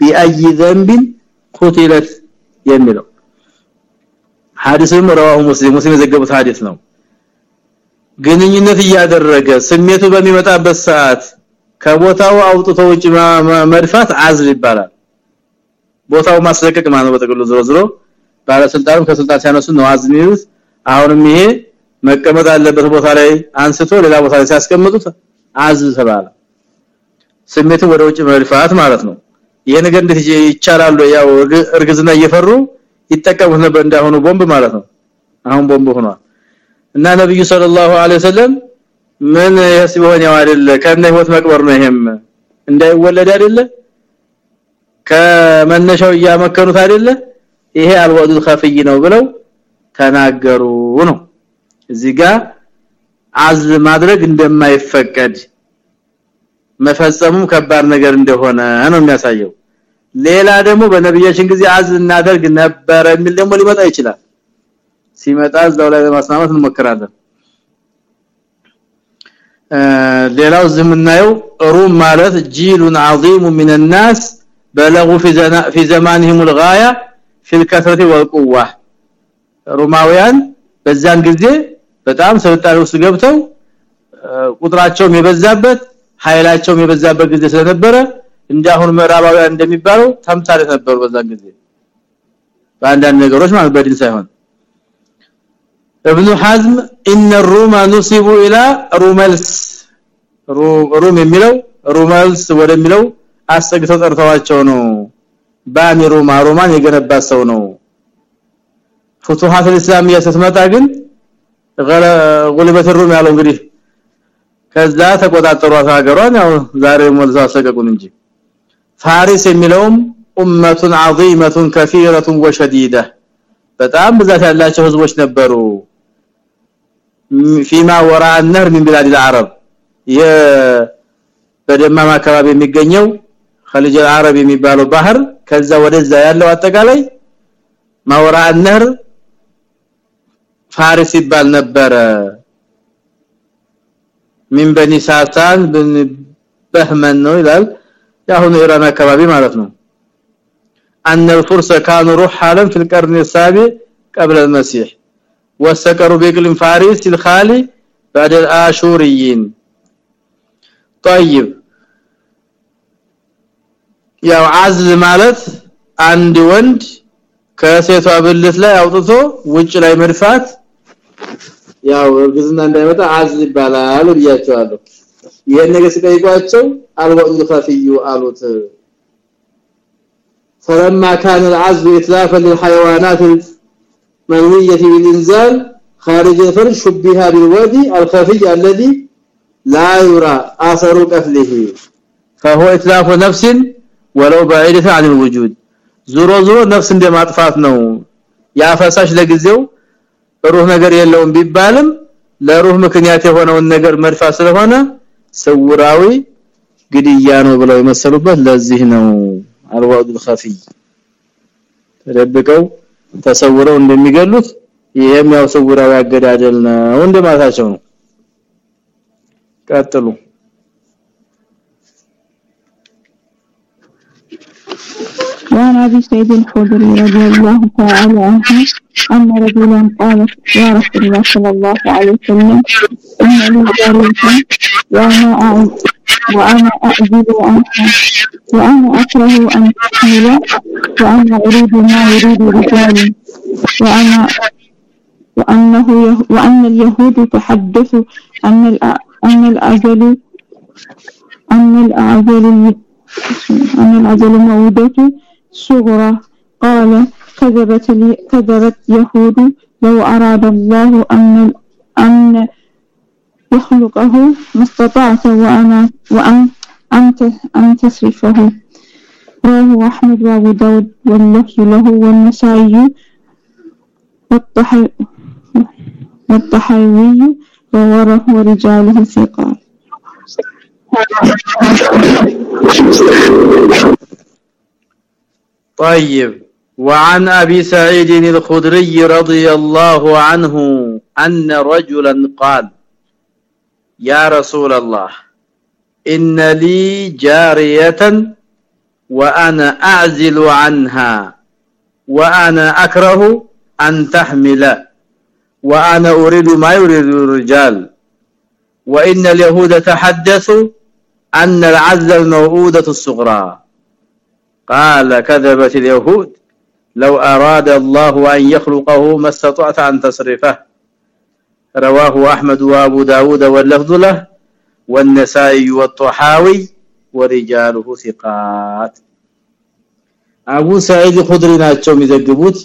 باي ذنب ቁቲለት የሚለው ሐዲስም ረዋሁ ሙስሊም ሙስሊም የዘገቡት ሐዲስ ነው ግንኙነት እያደረገ ስሜቱ በሚመጣበት ሰዓት ከቦታው አውጥቶ ውጭ መድፋት አዝል ይባላል። ቦታው ማስለቀቅ ማለት ነው ዝሮ ዝሮ። ባለስልጣኑ ከስልጣን ሲያነሱ ነው አዝል ይሉት አሁንም ይሄ መቀመጥ አለበት ቦታ ላይ አንስቶ ሌላ ቦታ ላይ ሲያስቀምጡት አዝል ተባለ። ስሜቱን ወደ ውጭ መድፋት ማለት ነው። ይሄ ነገር እንዴት ይቻላል ያው እርግዝና እየፈሩ ይጠቀሙት ነበር። እንዳሁኑ ቦምብ ማለት ነው። አሁን ቦምብ ሆኗል እና ነብዩ ሰለላሁ ዐለይሂ ወሰለም ምን ያስበሆን ያው አይደለ? ከነ ህይወት መቅበር ነው ይሄም። እንዳይወለድ አይደለ? ከመነሻው እያመከኑት አይደለ? ይሄ አልወዱል ኸፍይ ነው ብለው ተናገሩ ነው። እዚህ ጋር አዝ ማድረግ እንደማይፈቀድ መፈጸሙም ከባድ ነገር እንደሆነ ነው የሚያሳየው። ሌላ ደግሞ በነብያችን ጊዜ አዝ እናደርግ ነበር የሚል ደግሞ ሊመጣ ይችላል ሲመጣ እዛው ላይ ለማስማማት እንሞክራለን ሌላው ዝምናየው ሩም ማለት ጂሉን عظيم من الناس بلغوا في في زمانهم الغايه في الكثره والقوه ሮማውያን በዛን ጊዜ በጣም ስልጣኔ ውስጥ ገብተው ቁጥራቸውም የበዛበት ኃይላቸውም የበዛበት ጊዜ ስለነበረ እንዳሁን ምዕራባውያን እንደሚባለው ተምሳሌ ነበሩ በዛን ጊዜ በአንዳንድ ነገሮች ማለት በዲን ሳይሆን ابن حزم ان الروم نسبوا الى روملس روم የሚለው ሩመልስ ወደሚለው አስጠግተው ጠርተዋቸው ነው ባኒ ሮማ ሮማን የገነባ ሰው ነው ፍቱሃት الاسلاميه ስትመጣ ግን ጉልበት ሩም ያለው እንግዲህ ከዛ ተቆጣጠሯት ሀገሯን ያው ዛሬ ሞልዛ አሰቀቁን እንጂ ፋሪስ የሚለውም ኡመቱን عظيمه كثيره وشديده በጣም ብዛት ያላቸው ህዝቦች ነበሩ فيما وراء النهر من بلاد العرب በደማም አካባቢ የሚገኘው خليج العرب የሚባለው ባህር ከዛ ወደዛ ያለው አጠቃላይ ማወራ النهر ፋሪስ ይባል ነበረ من بني ساسان بن بهمن ነው ይላል ያሁን ኢራን አካባቢ ማለት ነው ان الفرس كانوا رحالا في القرن السابع قبل المسيح وسكروا بقلم فارس الخالي بعد الاشوريين طيب ያው አዝል ማለት አንድ ወንድ ከሴቷ ብልት ላይ አውጥቶ ውጭ ላይ መድፋት ያው እርግዝና እንዳይመጣ አዝል ይባላል ብያቸዋለሁ ይሄን ነገር ሲጠይቋቸው አልወዱ ኸፊዩ አሉት فلما كان العزل اتلافا للحيوانات المنويه بالانزال خارج الفرج شبه بالودي الخفي الذي لا يرى اثر قتله فهو اتلاف نفس ولو بعيده عن الوجود ዞሮ ዞሮ ነፍስ እንደማጥፋት ነው ያፈሳሽ ለጊዜው ሩህ ነገር የለውም ቢባልም ለሩህ ምክንያት የሆነውን ነገር መድፋት ስለሆነ ስውራዊ ግድያ ነው ብለው የመሰሉበት ለዚህ ነው አልዋዱል ኸፊ ተደብቀው ተሰውረው እንደሚገሉት ይሄም ያው ስውራዊ አገዳደል ነው እንደማታቸው ነው ቀጥሉ وعن ابي سعيد الخدري رضي الله تعالى عنه ان رجلا قال يا رسول الله صلى الله عليه وسلم ان لي جاريه وانا اعز وانا اعزل عنها وأنا أكره أن تحمل وأنا أريد ما يريد رجالي وأنا وأنه وأن اليهود تحدث أن أن الأجل أن الأجل أن الأجل مودة صغرى. قال كذبت لي... كذبت يهود لو أراد الله أن أن يخلقه ما استطعت وأنا وأن أن أن تصرفه رواه أحمد وأبو داود واللفظ له والنسائي والطحاوي ووره ورجاله ثقات. طيب. وعن أبي سعيد الخدري رضي الله عنه أن رجلا قال يا رسول الله إن لي جارية وأنا أعزل عنها وأنا أكره أن تحمل وأنا أريد ما يريد الرجال. وإن اليهود تحدثوا أن العزل الموعوده الصغرى. قال كذبت اليهود لو أراد الله أن يخلقه ما استطعت أن تصرفه. رواه أحمد وأبو داود واللفظ له والنسائي والطحاوي ورجاله ثقات አቡ ሰዒድ ኹድሪ ናቸው የሚዘግቡት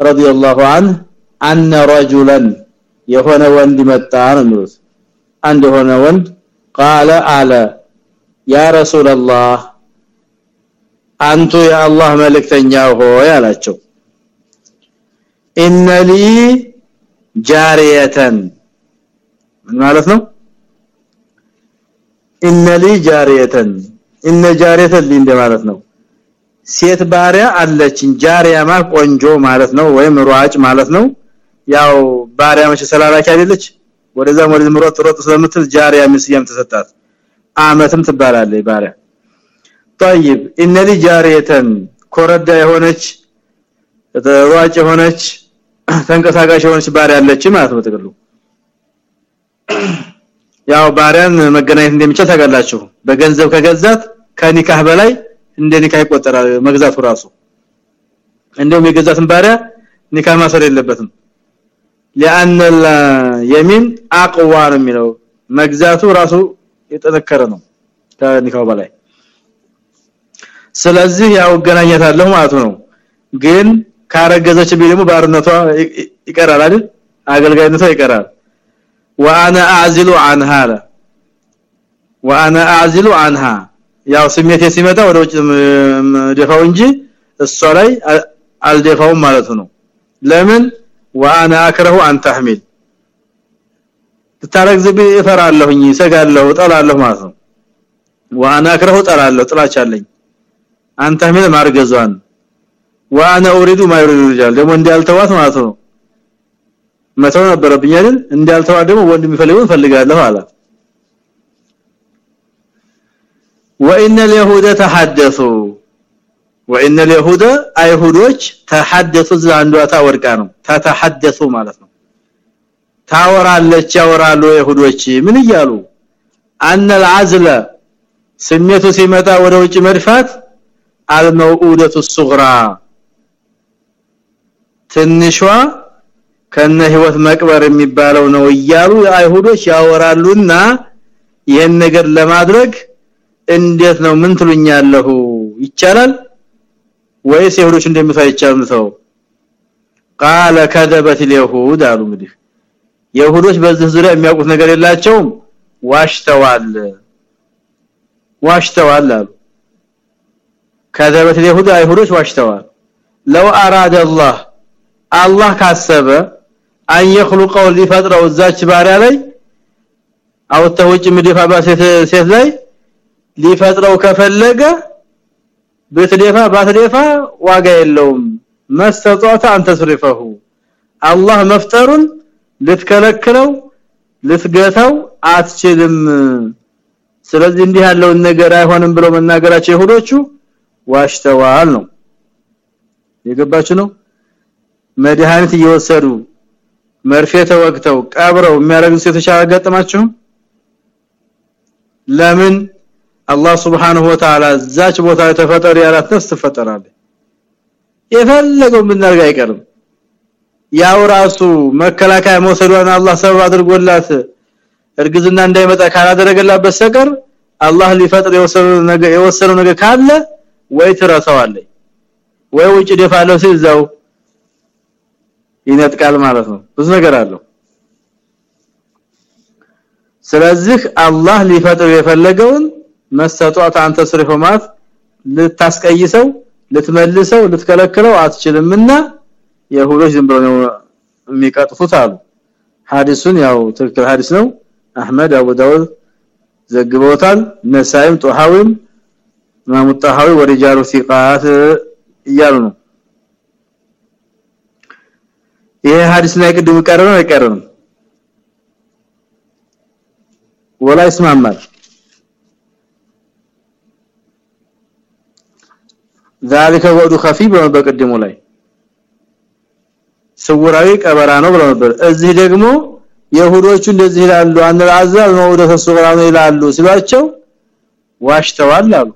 ረዲየላሁ ዐንሁ አነ ረጁላን የሆነ ወንድ መጣ ነው የሚሉት አንድ የሆነ ወንድ ቃለ አለ ያ ረሱላህ አንቱ የአላህ መልእክተኛ ሆይ አላቸው ኢነሊ ጃሪየተን ማለት ነው ኢነሊ ጃሪየተን ኢነ ጃሪየተን እንደ ማለት ነው ሴት ባሪያ አለችኝ ጃሪያ ማለት ቆንጆ ማለት ነው ወይም ሯጭ ማለት ነው ያው ባሪያ መቼ ሰላላኪ አይደለች ወደዛም ወደ ምሮጥ ሮጥ ስለምትል ጃሪያ ምስያም ተሰጣት አመትም ትባላለች ባሪያ طيب ان لي جاريه ኮረዳ የሆነች ሯጭ የሆነች ተንቀሳቃሽ የሆነች ባሪያ አለች ማለት ነው ተቀሉ ያው ባሪያን መገናኘት እንደሚቻል ታውቃላችሁ በገንዘብ ከገዛት ከኒካህ በላይ እንደ ኒካህ ይቆጠራል መግዛቱ ራሱ እንደውም የገዛትን ባሪያ ኒካህ ማሰር የለበትም لان اليمين اقوى ነው የሚለው መግዛቱ ራሱ የጠነከረ ነው ከኒካው በላይ ስለዚህ ያው ገናኛታለሁ ማለት ነው ግን ካረገዘች ቢልሙ ባርነቷ ይቀራል አይደል አገልጋይነቷ ይቀራል وانا اعزل عنها وانا اعزل عنها ያው ስሜት ሲመጣ ወደ ውጭ ደፋው እንጂ እሷ ላይ አልደፋውም ማለት ነው ለምን وانا اكره ان تحمل ተታረግዝብ እፈራለሁኝ ሰጋለሁ ጠላለሁ ማለት ነው وانا اكره ጠላለሁ ጥላቻለኝ አንተ ምን ማርገዟን وانا اريد ما يريد الرجال ደግሞ እንዲያልተዋት ማለት ነው መተው ነበረብኝ አይደል እንዲያልተዋ ደግሞ ወንድ የሚፈልገውን ፈልጋለሁ አለ وان اليهود تحدثوا وان اليهود አይሁዶች ተሐደሱ አንዷ ታወርቃ ነው ተተሐደሱ ማለት ነው ታወራለች ያወራሉ አይሁዶች ምን እያሉ ان العزل ስሜቱ ሲመጣ ወደ ውጭ መድፋት الموؤوده الصغرى ትንሿ ከነ ህይወት መቅበር የሚባለው ነው እያሉ አይሁዶች ያወራሉና ይሄን ነገር ለማድረግ እንዴት ነው ምን ትሉኛለሁ ይቻላል ወይስ ይሁዶች እንደምታ ይቻላል ሰው قال كذبت اليهود አሉ እንግዲህ ይሁዶች በዚህ ዙሪያ የሚያውቁት ነገር የላቸውም ዋሽተዋል ዋሽተዋል አሉ كذبت اليهود አይሁዶች ዋሽተዋል لو اراد الله الله ካሰበ አን يخلقው ሊፈጥረው እዛች ባሪያ ላይ አውጥተው ውጭ ምድፋ ባሴት ሴት ላይ ሊፈጥረው ከፈለገ ብትደፋ ባትደፋ ዋጋ የለውም። መስተጧታ አንተ ስሪፈሁ አላህ መፍጠሩን ልትከለክለው ልትገተው አትችልም። ስለዚህ እንዲህ ያለውን ነገር አይሆንም ብሎ መናገራቸው ይሁዶቹ ዋሽተዋል ነው። የገባችሁ ነው? መድሃኒት እየወሰዱ መርፌ ተወግተው ቀብረው የሚያረጉ ሴቶች ለምን አላህ Subhanahu Wa Ta'ala ዛች ቦታ ተፈጠር ያላት ነፍስ ትፈጠራለች? የፈለገው ምናርጋ አይቀርም። ያው ራሱ መከላከያ መውሰዷን አላህ ሰበብ አድርጎላት እርግዝና እንዳይመጣ ካላደረገላት በስተቀር አላህ ሊፈጥር የወሰነው ነገር የወሰነው ነገር ካለ ወይ ትረሳዋለች ወይ ውጭ ደፋለው ሲዛው ይነጥቃል ማለት ነው። ብዙ ነገር አለው። ስለዚህ አላህ ሊፈጥር የፈለገውን መስተጧት አንተ ስሪፎማት ልታስቀይሰው ልትመልሰው ልትከለክለው አትችልምና የሁሎች ዝም ብለው ነው የሚቀጥፉት አሉ። ሐዲሱን ያው ትክክል ሐዲስ ነው። አህመድ አቡ ዳውድ ዘግበውታል። ነሳይም ጦሃዊም ኢማሙ ጣሃዊ ወሪጃሉ ሲቃት እያሉ ነው ይሄ ሐዲስ ላይ ቅድም ቀረበ አይቀርም ወላ ይስማማል ذلك وعد خفي በቀደሙ ላይ ስውራዊ ቀበራ ነው ብለው ነበር እዚህ ደግሞ የሁዶቹ እንደዚህ ይላሉ አንራዛል ነው ወደ ተሱራ ነው ይላሉ ሲሏቸው ዋሽተዋል አሉ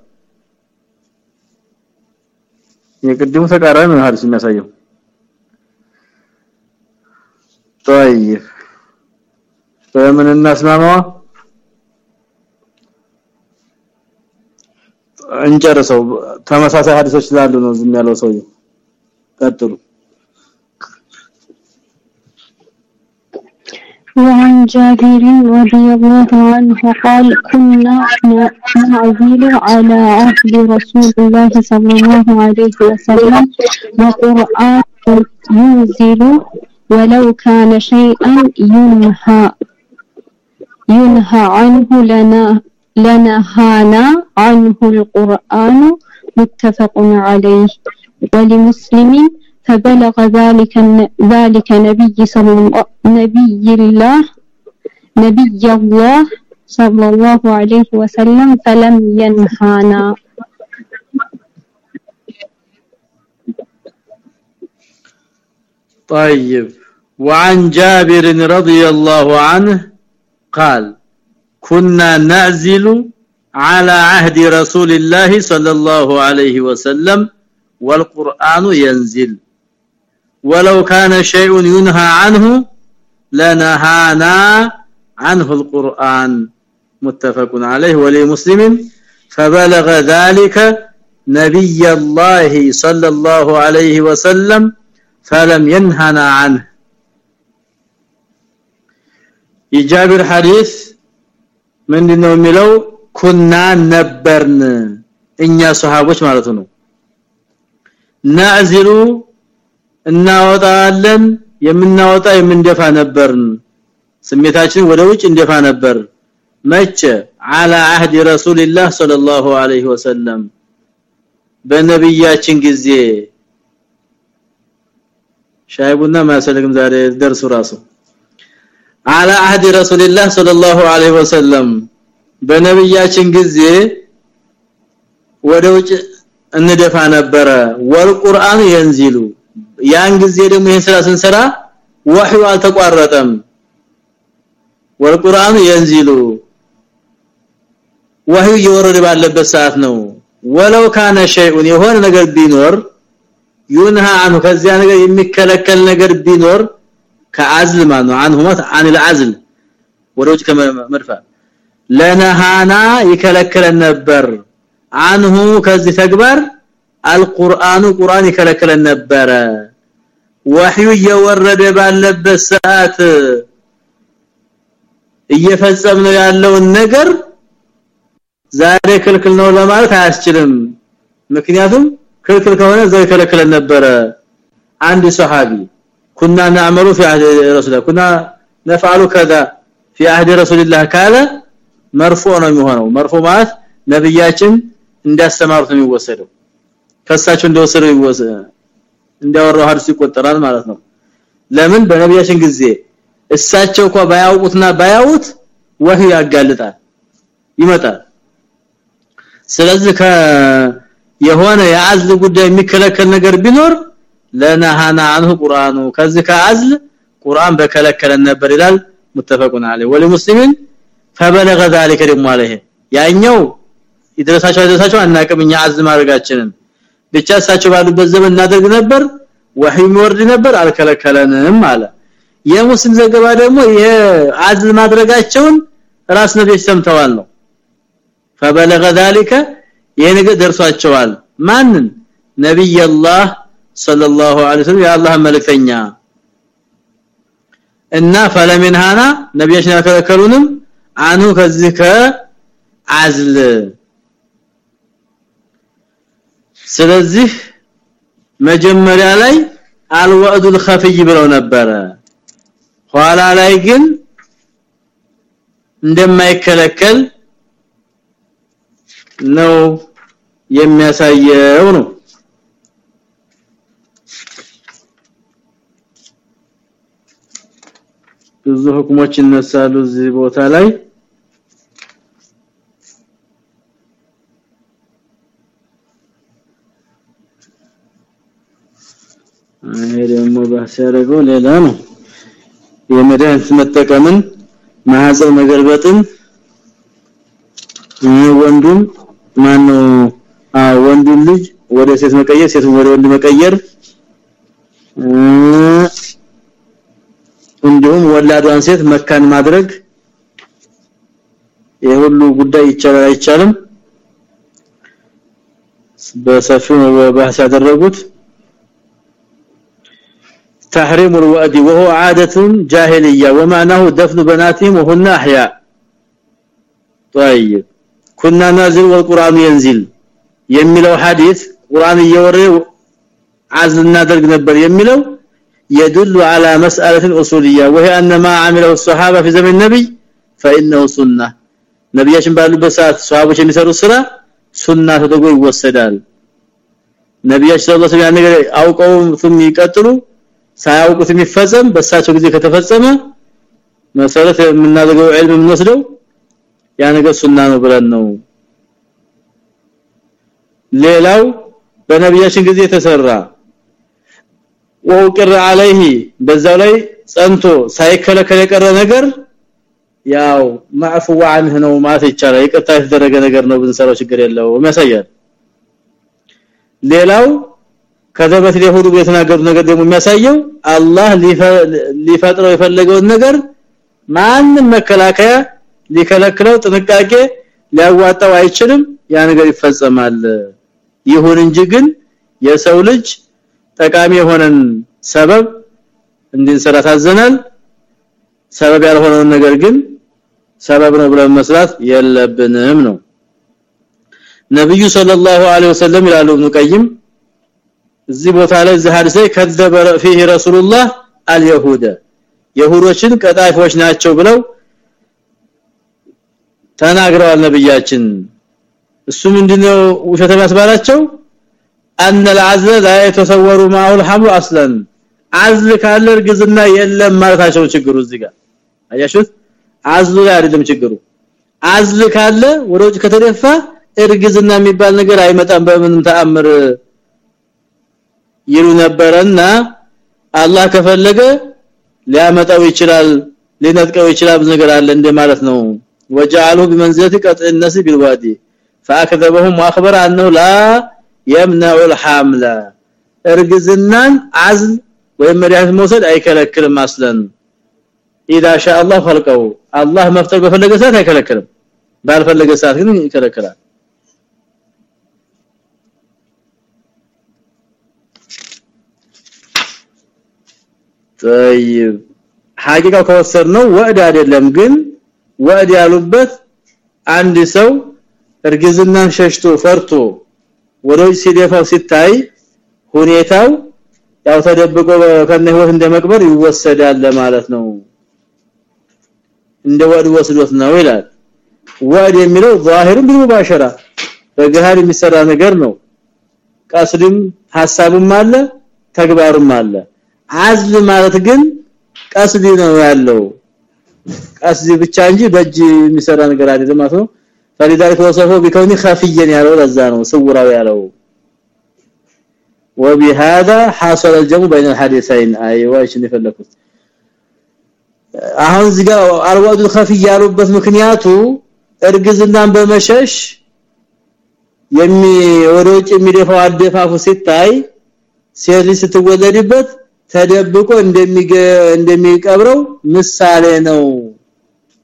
የቅድሙ ተቃራኒ ነው ሐዲስ የሚያሳየው طيب فمن الناس ما እንጨርሰው ተመሳሳይ ሐዲሶች ስላሉ ነው ዝም ያለው ሰውዬው ቀጥሉ وعن جابر رضي الله عنه قال كنا نعزل على عهد رسول الله صلى الله عليه وسلم وقرآن ينزل ولو كان شيئا ينهى ينهى عنه لنا لنهانا عنه القرآن متفق عليه. ولمسلم فبلغ ذلك ذلك نبي صلى نبي الله نبي الله صلى الله عليه وسلم فلم ينهانا. طيب. وعن جابر رضي الله عنه قال كنا نعزل على عهد رسول الله صلى الله عليه وسلم والقرآن ينزل. ولو كان شيء ينهى عنه لنهانا عنه القرآن. متفق عليه. ولمسلم فبلغ ذلك نبي الله صلى الله عليه وسلم فلم ينهنا عنه የጃብር ሐዲስ ምንድነው የሚለው ኩና ነበርን እኛ ሱሐቦች ማለት ነው ናዝሩ እናወጣለን የምናወጣ የምንደፋ ነበርን ስሜታችን ወደ ውጭ እንደፋ ነበር መቼ على عهد رسول الله صلى الله عليه وسلم በነብያችን ጊዜ ሻይቡና ማሰለግም ዛሬ ደርሱ ራሱ على عهد رسول الله صلى الله عليه وسلم በነብያችን ጊዜ ወደ ውጭ እንደፋ ነበረ ወልቁርአን ينزل ያን ጊዜ ደግሞ ይሄን ስራ ስንሰራ ወህዩ አልተቋረጠም ወልቁርአን ينزل ወህዩ እየወረደ ባለበት ሰዓት ነው ወለው ካነ ሸይኡን የሆነ ነገር ቢኖር ዩንሃ አንሁ ከዚያ ነገር የሚከለከል ነገር ቢኖር ከአዝል ማነው አንሁማት አን العزل ወሮች ከመድፋ ለነሃና ይከለከለን ነበር አንሁ ከዚህ ተግባር አልቁርአኑ ቁርአን ይከለከለን ነበረ ወህዩ እየወረደ ባለበት ሰዓት እየፈጸምነው ያለውን ነገር ዛሬ ክልክል ነው ለማለት አያስችልም ምክንያቱም ክልክል ከሆነ ዘይ ከለከለን ነበረ አንድ ሱሐቢ كنا نعمل في عهد رسول الله كنا نفعل كذا في عهد رسول الله قال مرفوع ነው የሚሆነው مرفوع ማለት ነብያችን እንዳስተማሩት ነው የሚወሰደው ከሳቸው እንደወሰደው ይወሰደ እንዳወራው ሐዲስ ይቆጠራል ማለት ነው ለምን በነብያችን ጊዜ እሳቸው እንኳን ባያውቁትና ባያውት ወህ ያጋልጣል ይመጣል ስለዚህ ከ የሆነ የአዝል ጉዳይ የሚከለከል ነገር ቢኖር ለነሃና አንሁ ቁርአኑ ከዚህ ከአዝል ቁርአን በከለከለን ነበር ይላል متفقون عليه ولمسلم فبلغ ذلك ደግሞ عليه ያኛው ይድረሳቸው ይድረሳቸው አናቀም እኛ አዝ ማድረጋችንን ብቻ እሳቸው ባሉበት ዘመን እናደርግ ነበር ወህይ ወርድ ነበር አልከለከለንም አለ የሙስሊም ዘገባ ደግሞ የአዝ ማድረጋቸውን ራስ ነብይ ሰምተዋል ነው فبلغ ذلك ይሄ ነገር ደርሷቸዋል። ማንን? ነብይ አላህ ሰለላሁ ዐለይሂ ወሰለም የአላህ መልእክተኛ። እና ፈለሚንሃና ነብያችን ያከለከሉንም አኑ ከዚህ ከአዝል። ስለዚህ መጀመሪያ ላይ አልወዕዱል ኸፊይ ብለው ነበረ። ኋላ ላይ ግን እንደማይከለከል ነው የሚያሳየው ነው። ብዙ ህክሞች ይነሳሉ እዚህ ቦታ ላይ። ይሄ ደግሞ ባህስ ያደረገው ሌላ ነው። የመድኃኒት መጠቀምን ማህፀን መገልበጥን ወንዱን ማነው ወንዱን ልጅ ወደ ሴት መቀየር ሴት ወደ ወንድ መቀየር እንዲሁም ወላዷን ሴት መካን ማድረግ የሁሉ ጉዳይ ይቻላል አይቻልም በሰፊው ባህስ ያደረጉት تحريم الوأد وهو عادة جاهلية ومعناه دفن بناتهم وهن أحياء طيب كنا نازل والقرآن ينزل የሚለው ሐዲስ ቁርአን እየወረ عزل እናደርግ ነበር የሚለው يدل على مسألة أصولية وهي أن ما عمله الصحابة في زمن النبي فإنه سنة ነብያችን ባሉበት ሰዓት ሷሃቦች የሚሰሩት ስራ ሱና ተደርጎ ይወሰዳል ነብያችን ሰለላሁ ዐለይሂ ወሰለም ነገር አውቀው ይቀጥሉ ሳያውቁት የሚፈጸም በሳቸው ጊዜ ከተፈጸመ መሰረት የምናደርገው ዒልም የምንወስደው ያ ነገር ሱና ነው ብለን ነው ሌላው በነብያችን ጊዜ ተሰራ ወቅር عليه በዛው ላይ ጸንቶ ሳይከለከለ የቀረ ነገር ያው ማዕፉ عنه ነው ማለት ይቻላል ይቅርታ የተደረገ ነገር ነው ብንሰራው ችግር የለውም ያሳያል ሌላው ከዘበት ለሁሉ የተናገሩት ነገር ደግሞ የሚያሳየው አላህ ሊፈጥረው የፈለገውን ነገር ማንም መከላከያ ሊከለክለው ጥንቃቄ ሊያዋጣው አይችልም ያ ነገር ይፈጸማል ይሁን እንጂ ግን የሰው ልጅ ጠቃሚ የሆነን ሰበብ እንድንሰራ ታዘናል ሰበብ ያልሆነውን ነገር ግን ሰበብ ነው ብለን መስራት የለብንም ነው ነብዩ ሰለላሁ ዐለይሂ ወሰለም ይላሉ ኢብኑ ቀይም እዚህ ቦታ ላይ ሐዲስ ላይ ከዘበ فيه ረሱላህ አልይሁዳ የሁዶችን ቀጣፊዎች ናቸው ብለው ተናግረዋል ነብያችን እሱ ምንድነው ውሸት ያስባላቸው ان العزل لا يتصور معه الحمل اصلا عزل ካለ እርግዝና የለም ማለታቸው ችግሩ እዚህ ጋር አያሹት አዝሉ ላይ አይደለም ችግሩ አዝል ካለ ወደ ውጭ ከተደፋ እርግዝና የሚባል ነገር አይመጣም በምንም ተአምር ይሉ ነበርና አላህ ከፈለገ ሊያመጣው ይችላል ሊነጥቀው ይችላል ነገር አለ እንደማለት ነው وجعله بمنزله قطع النسب بالوادي فاكذبهم واخبر انه لا يمنع الحمل እርግዝናን አዝል ወይም መድኃኒት መውሰድ አይከለክልም አስለን اذا شاء الله خلقه الله መፍጠር በፈለገ ሰዓት አይከለክልም ባልፈለገ ሰዓት ግን ይከለክላል طيب ሐቂቃው ከወሰድነው ወዕድ አይደለም ግን ወዕድ ያሉበት አንድ ሰው እርግዝናን ሸሽቶ ፈርቶ ወደው ሲደፋው ሲታይ ሁኔታው ያው ተደብቆ ከነ ህይወት እንደመቅበር ይወሰዳል ለማለት ነው። እንደ ወዕድ ወስዶት ነው ይላል። ወዕድ የሚለው ዛሂሩን ቢሙባሸራ በገሃድ የሚሰራ ነገር ነው። ቀስድም ሐሳብም አለ ተግባርም አለ። አዝል ማለት ግን ቀስዲ ነው ያለው። ቀስዲ ብቻ እንጂ በእጅ የሚሰራ ነገር አይደለም ማለት ነው فلذلك وصفه بكونه خفيا ያለው ለዛ ነው ስውራው ያለው وبهذا حصل الجمع بين الحديثين ايوه ايش እንደፈለኩት አሁን እዚህ ጋር አርዋዱ خفي ያሉበት ምክንያቱ እርግዝናን በመሸሽ የሚ ወደ ውጭ የሚደፋው አደፋፉ ሲታይ ሴት ስትወለድበት ተደብቆ እንደሚቀብረው ምሳሌ ነው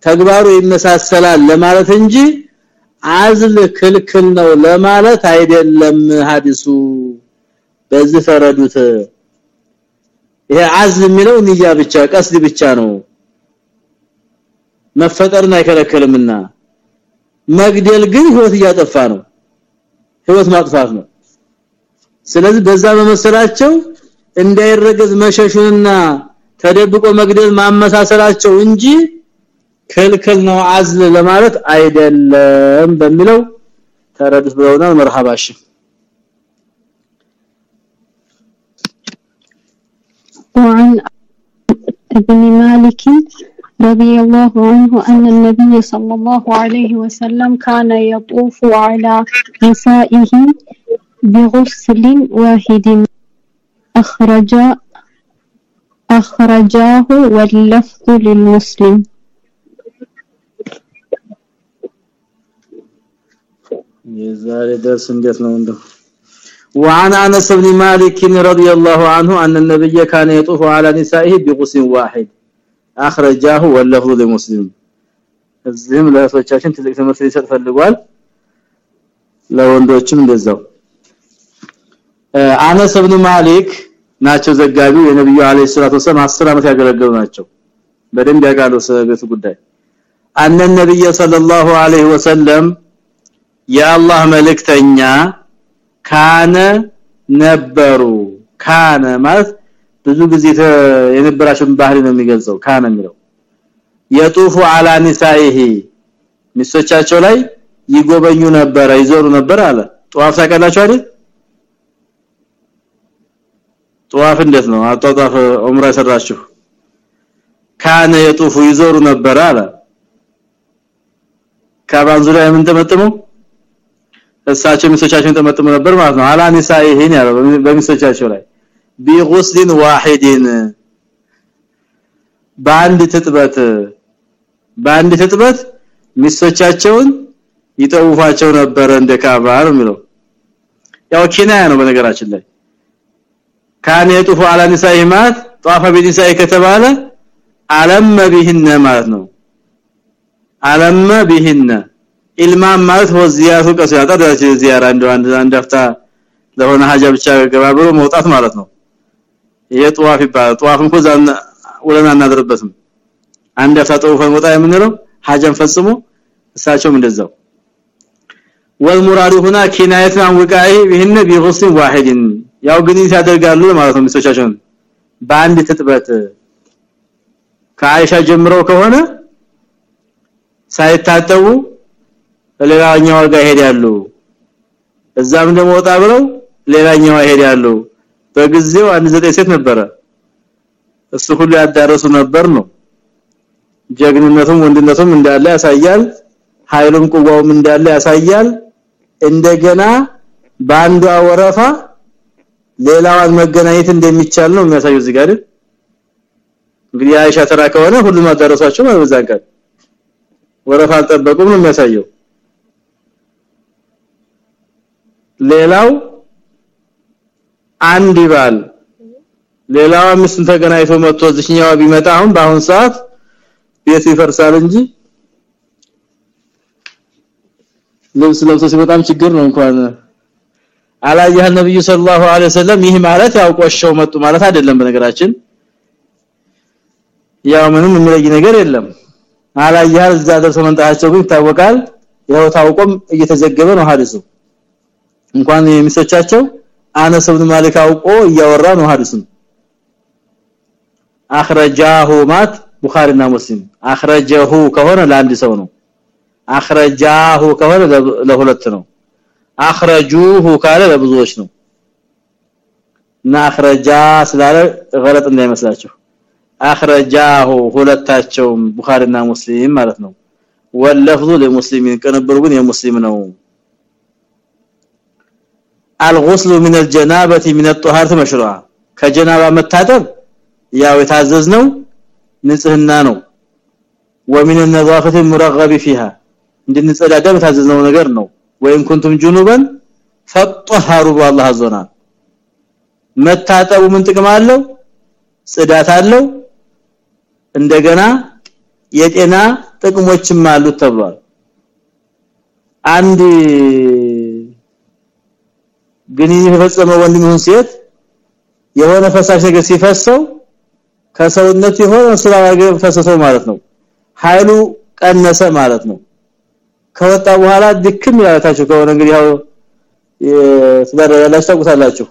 ተግባሩ ይመሳሰላል ለማለት እንጂ አዝል ክልክል ነው ለማለት አይደለም ሐዲሱ። በዚህ ፈረዱት። ይሄ አዝል የሚለው ንያ ብቻ ቀስድ ብቻ ነው። መፈጠርን አይከለከልምና መግደል ግን ህይወት እያጠፋ ነው። ህይወት ማጥፋት ነው። ስለዚህ በዛ በመሰላቸው እንዳይረገዝ መሸሹንና ተደብቆ መግደል ማመሳሰላቸው እንጂ ክልክል ነው አዝል ለማለት አይደለም በሚለው ተረድስ ብለውናል መርሐባሽ وعن ابن مالك رضي الله عنه أن النبي صلى الله عليه وسلم كان يطوف على نسائه بغسل واحد أخرج أخرجاه واللفظ للمسلم የዛሬ ደርስ እንዴት ነው እንደው وعن انس بن مالك رضي الله عنه ان النبي كان يطوف على نسائه بغسل واحد اخرجاه واللفظ لمسلم እዚህም ለእህቶቻችን ትልቅ ትምህርት ሊሰጥ ፈልጓል ለወንዶችም እንደዛው አነስ ኢብኑ ማሊክ ናቸው ዘጋቢው የነብዩ አለይሂ ሰላቱ ወሰለም 10 አመት ያገለገሉ ናቸው በደንብ ያውቃሉ ስለቤቱ ጉዳይ አነ ነብዩ ሰለላሁ ዐለይሂ ወሰለም የአላህ መልእክተኛ ካነ ነበሩ። ካነ ማለት ብዙ ጊዜ የነበራቸውን ባህሪ ነው የሚገልጸው። ካነ የሚለው የጡፉ አላ ኒሳኢሂ ሚስቶቻቸው ላይ ይጎበኙ ነበር ይዞሩ ነበር አለ። ጧፍ ታቀላችሁ አይደል? ጧፍ እንዴት ነው? አጧጧፍ ዑምራ ሰራችሁ ካነ የጡፉ ይዞሩ ነበር አለ። ካባን ዙሪያ ምን ተመጥመው እሳቸው ሚስቶቻቸውን ተመጥመው ነበር ማለት ነው። على نسائه ያለው በሚስቶቻቸው ላይ بغسل واحد በአንድ ትጥበት በአንድ ትጥበት ሚስቶቻቸውን ይጠውፋቸው ነበር እንደ ካባ ነው የሚለው። ያው كناية ነው በነገራችን ላይ። كان يطوف على نسائه ማለት طاف بنسائه ከተባለ አለመ ቢህነ ማለት ነው። አለመ ቢህነ ኢልማም ማለት ወዚያቱ ቀሲያታ ደረጃ ዚያራ እንደው አንድ አንድ አፍታ ለሆነ ሀጃ ብቻ ገባብሮ መውጣት ማለት ነው ይሄ ጧፍ ይባላል ጧፍ እንኳን ዛና ወለና እናደርበትም አንድ አፍታ ጠውፈን ወጣ የምንለው ሀጃን ፈጽሞ እሳቸውም እንደዛው والمراد هنا كنايه عن وقائه بهن بغسل واحد ያው ግንኙነት ያደርጋሉ ማለት ነው ሚስቶቻቸውን በአንድ ትጥበት ከአይሻ ጀምረው ከሆነ ሳይታጠቡ ሌላኛው ጋር ይሄዳሉ። እዛም ደግሞ ወጣ ብለው ሌላኛው ይሄዳሉ። በጊዜው አንድ ዘጠኝ ሴት ነበረ። እሱ ሁሉ ያዳረሱ ነበር ነው። ጀግንነቱም ወንድነቱም እንዳለ ያሳያል። ኃይሉም ቁዋውም እንዳለ ያሳያል። እንደገና በአንዷ ወረፋ ሌላዋን መገናኘት እንደሚቻል ነው የሚያሳየው እዚህ ጋር እንግዲህ አይሻ ተራ ከሆነ ሁሉም አዳረሷቸው ማለት በዛን ወረፋ አልጠበቁም ነው የሚያሳየው ሌላው አንድ ይባል። ሌላው አምስቱን ተገናኝቶ መጥቶ እዚህኛው ቢመጣ አሁን በአሁን ሰዓት ቤት ይፈርሳል እንጂ ልብስ ለብሶ ሲመጣም ችግር ነው እንኳን። አላየህ ነብዩ ሰለላሁ ዐለይሂ ወሰለም ይህ ማለት ያው ቆሸው መጡ ማለት አይደለም። በነገራችን ያው ምንም የሚለይ ነገር የለም። አላየህ እዛ ደርሶ መምጣታቸው ግን ይታወቃል። ያው ታውቆም እየተዘገበ ነው ሐዲሱ እንኳን የሚሰቻቸው አነስ ኢብኑ ማሊክ አውቆ እያወራ ነው ሐዲስን አخرجه ማት ቡኻሪና ሙስሊም አخرجه ከሆነ ለአንድ ሰው ነው። አخرجه ከሆነ ለሁለት ነው። አخرجوه ካለ ለብዙዎች ነው። እና አخرጃ ስላለ غلط እንዳይመስላችሁ። አخرجه ሁለታቸውም ቡኻሪና ሙስሊም ማለት ነው። ወለፍዙ ለሙስሊሚን ቅንብሩ ግን የሙስሊም ነው። الغسل من الجنابه من الطهاره مشروع ከጀናባ መታጠብ ያው የታዘዝነው ንጽህና ነው ومن النظافه المرغب فيها እንድንጸዳዳ የታዘዝነው ነገር ነው ወይም ኩንቱም ጁኑበን ፈጠሃሩ በአላህ አዘና መታጠቡ ምን ጥቅም አለው ጽዳት አለው እንደገና የጤና ጥቅሞችም አሉት ተብሏል አንድ ግን የፈጸመ ወንድ ይሁን ሴት የሆነ ፈሳሽ ነገር ሲፈሰው ከሰውነት የሆነ ስራ ነገር ፈሰሰው ማለት ነው ኃይሉ ቀነሰ ማለት ነው ከወጣ በኋላ ድክም ያላታችሁ ከሆነ እንግዲህ ያው ያላችሁ ታውቁታላችሁ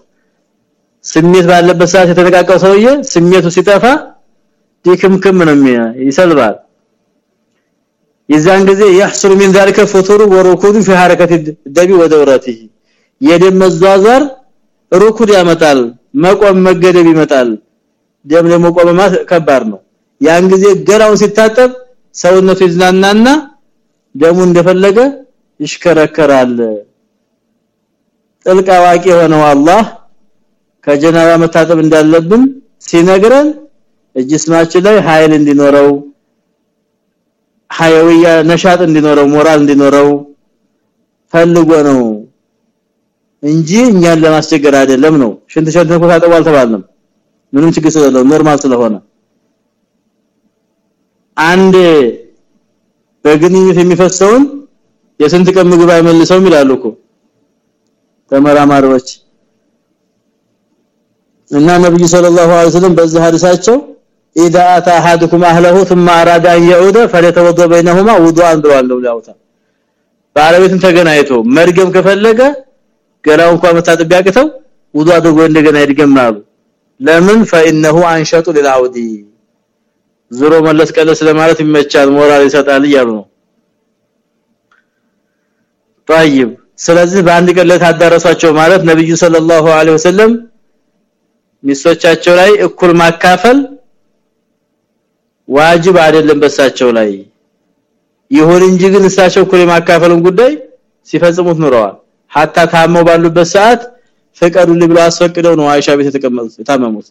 ስሜት ባለበት ሰዓት የተነቃቀው ሰውዬ ስሜቱ ሲጠፋ ድክምክም ነው ይሰልባል የዛን ጊዜ يحصل من ذلك فطور وركود في حركه الدم ودورته የደም መዟዟር ሩኩድ ያመጣል መቆም መገደብ ይመጣል። ደም ደግሞ ቆመማ ከባድ ነው። ያን ጊዜ ገራውን ሲታጠብ ሰውነቱ ይዝናናና ደሙ እንደፈለገ ይሽከረከራል። ጥልቅ አዋቂ የሆነው አላህ ከጀናባ መታጠብ እንዳለብን ሲነግረን ጅስማችን ላይ ኃይል እንዲኖረው حيوية نشاط እንዲኖረው ሞራል እንዲኖረው ፈልጎ ነው እንጂ እኛን ለማስቸገር አይደለም ነው ሽንት ሽንት ነው ታጠቡ አልተባልንም ምንም ችግር ስለሌለው ኖርማል ስለሆነ አንድ በግንኙነት የሚፈሰውን የስንት ቀን ምግብ አይመልሰውም ይላሉ እኮ ተመራማሪዎች እና ነብዩ ሰለላሁ ዐለይሂ ወሰለም በዚህ ሐዲሳቸው اذا اتى احدكم اهله ثم اراد ان يعود فليتوضا بينهما وضوءا ብለዋል ነው ያውታ ባለቤትን ተገናኝቶ መርገም ከፈለገ ገላው እንኳን መታጠብ ቢያቅተው ውዱ አድርጎ እንደገና ይድገማሉ ለምን فانه انشط للعود ዙሮ መለስ ቀለስ ለማለት ይመቻል ሞራል ይሰጣል እያሉ ነው طيب ስለዚህ በአንድ ቀን ለታዳረሷቸው ማለት ነብዩ ሰለላሁ ዐለይሂ ወሰለም ሚስቶቻቸው ላይ እኩል ማካፈል ዋጅብ አይደለም በሳቸው ላይ ይሁን እንጂ ግን እሳቸው እኩል የማካፈልን ጉዳይ ሲፈጽሙት ኑረዋል ሐታ ታመው ባሉበት ሰዓት ፍቀዱልኝ ብለው አስፈቅደው ነው አይሻ ቤት የተቀመጡት የታመሙት።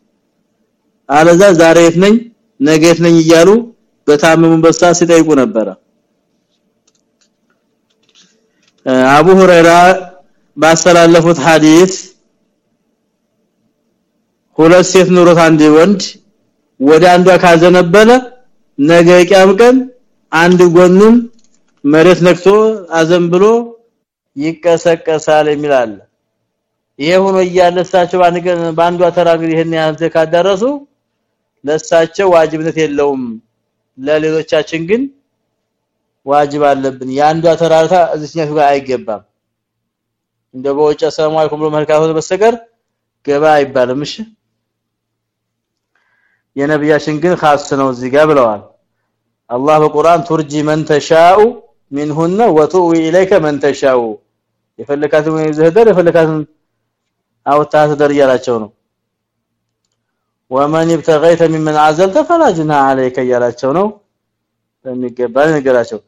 አለዛ ዛሬ የት ነኝ? ነገ የት ነኝ? እያሉ በታመሙበት ሰዓት ሲጠይቁ ነበረ። አቡ ሁረይራ ባስተላለፉት ሐዲስ ሁለት ሴት ኑሮት አንድ ወንድ ወደ አንዷ ካዘነበለ ነገ ቂያም ቀን አንድ ጎኑን መሬት ነክቶ አዘን ብሎ ይቀሰቀሳል የሚላል ይሄ ሆኖ እያለሳቸው ባንዷ ተራ እንግዲህ ይሄን ያህል ካደረሱ ለሳቸው ዋጅብነት የለውም ለሌሎቻችን ግን ዋጅብ አለብን ያንዷ ተራታ እዚህኛው ጋር አይገባም እንደ በውጭ ሰላም አለይኩም ብሎ መልካቶ በስተቀር ገባ አይባልም እሺ የነብያችን ግን خاص ነው እዚህ ጋር ብለዋል አላህ በቁርአን ቱርጂ መን ተሻኡ منهن وتؤوي اليك من تشاء የፈለካትን ይዘህደር የፈለካትን አውጣት ደርያላቸው ነው ومن ابتغيت ممن عزلت فلا جناح عليك ያላቸው ነው በሚገባ ነገራቸው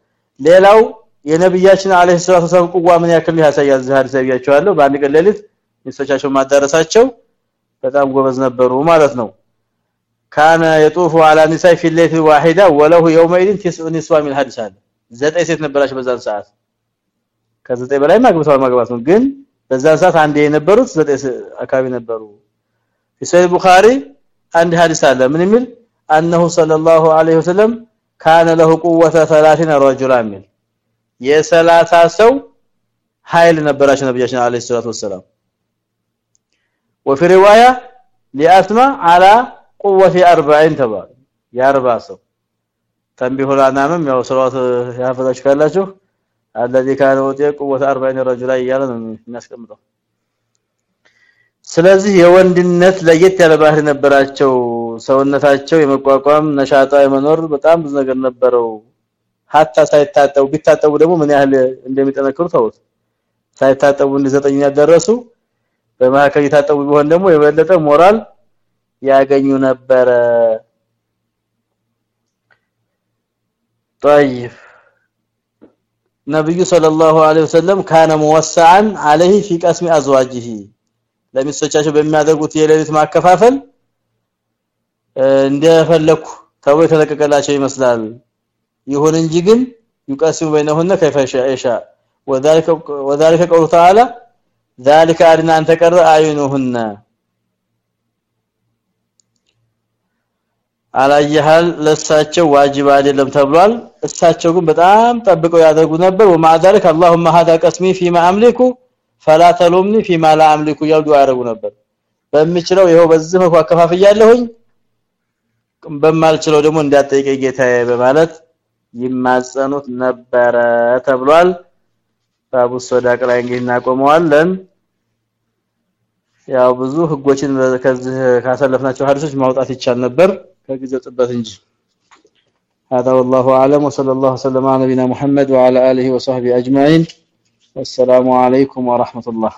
ሌላው የነብያችን አለይሂ ሰላቱ ወሰለም ቁዋ ምን ያክል ያሳያል ዛሬ ሰብያቸዋለሁ በአንድ ቀን ሌሊት ሚስቶቻቸው ማዳረሳቸው በጣም ጎበዝ ነበሩ ማለት ነው ካነ የጡፉ على نساء في الليل واحده وله يومئذ تسع نسوة من الحديث ዘጠኝ ሴት ነበራቸው በዛን ሰዓት ከዘጠኝ በላይ ማግባቷል ማግባት ነው ግን በዛን ሰዓት አንድ የነበሩት ዘጠኝ አካባቢ ነበሩ في ቡኻሪ አንድ ሐዲስ አለ ምን የሚል انه صلى الله عليه وسلم كان له قوه 30 رجلا من የሰላሳ ሰው ኃይል ነበራቸው ነብያችን አለይሂ ሰላቱ ወሰለም وفي روايه لاسماء على قوه 40 ተባለ ያ40 ሰው ተንቢሁ ላናምም ያው ሱራት ያፈዛችሁ ካላችሁ الذي كان وطي قوه 40 رجلا እያለ ነው የሚያስቀምጠው ስለዚህ የወንድነት ለየት ያለ ባህሪ ነበራቸው ሰውነታቸው የመቋቋም ነሻጣ የመኖር በጣም ብዙ ነገር ነበረው ሀታ ሳይታጠቡ ቢታጠቡ ደግሞ ምን ያህል እንደሚጠነክሩ ተውት ሳይታጠቡ እንደ ያደረሱ በማከል የታጠቡ ቢሆን ደግሞ የበለጠ ሞራል ያገኙ ነበረ طيب ነብዩ ሰለላሁ ዐለይሂ ወሰለም ካነ ሙወሰዓን عليه في قسم ازواجه ለሚስቶቻቸው በሚያደርጉት የሌሊት ማከፋፈል እንደፈለኩ ተው የተለቀቀላቸው ይመስላል ይሁን እንጂ ግን يقسم بينهن كيف يشاء وذلك وذلك قوله تعالى ذلك ادنى ان تقر اعينهن አላየሃል ለሳቸው ዋጅብ አይደለም ተብሏል እሳቸው ግን በጣም ጠብቀው ያደርጉ ነበር ወማዳረክ اللهم هذا قسمي فيما املك فلا تلومني فيما لا املك ያሉ ያደርጉ ነበር በሚችለው ይሄው በዚህ መልኩ አከፋፍያለሁኝ በማልችለው ደግሞ እንዳትጠይቀኝ ጌታዬ በማለት ይማጸኑት ነበረ ተብሏል ባቡ ሶዳቅ ላይ እንግዲህ እናቆመዋለን ያው ብዙ ህጎችን ከዚህ ካሰለፍናቸው ሐዲሶች ማውጣት ይቻል ነበር ከጊዜው ጥበት እንጂ هذا والله اعلم وصلى الله وسلم على نبينا محمد وعلى اله وصحبه اجمعين والسلام عليكم ورحمه الله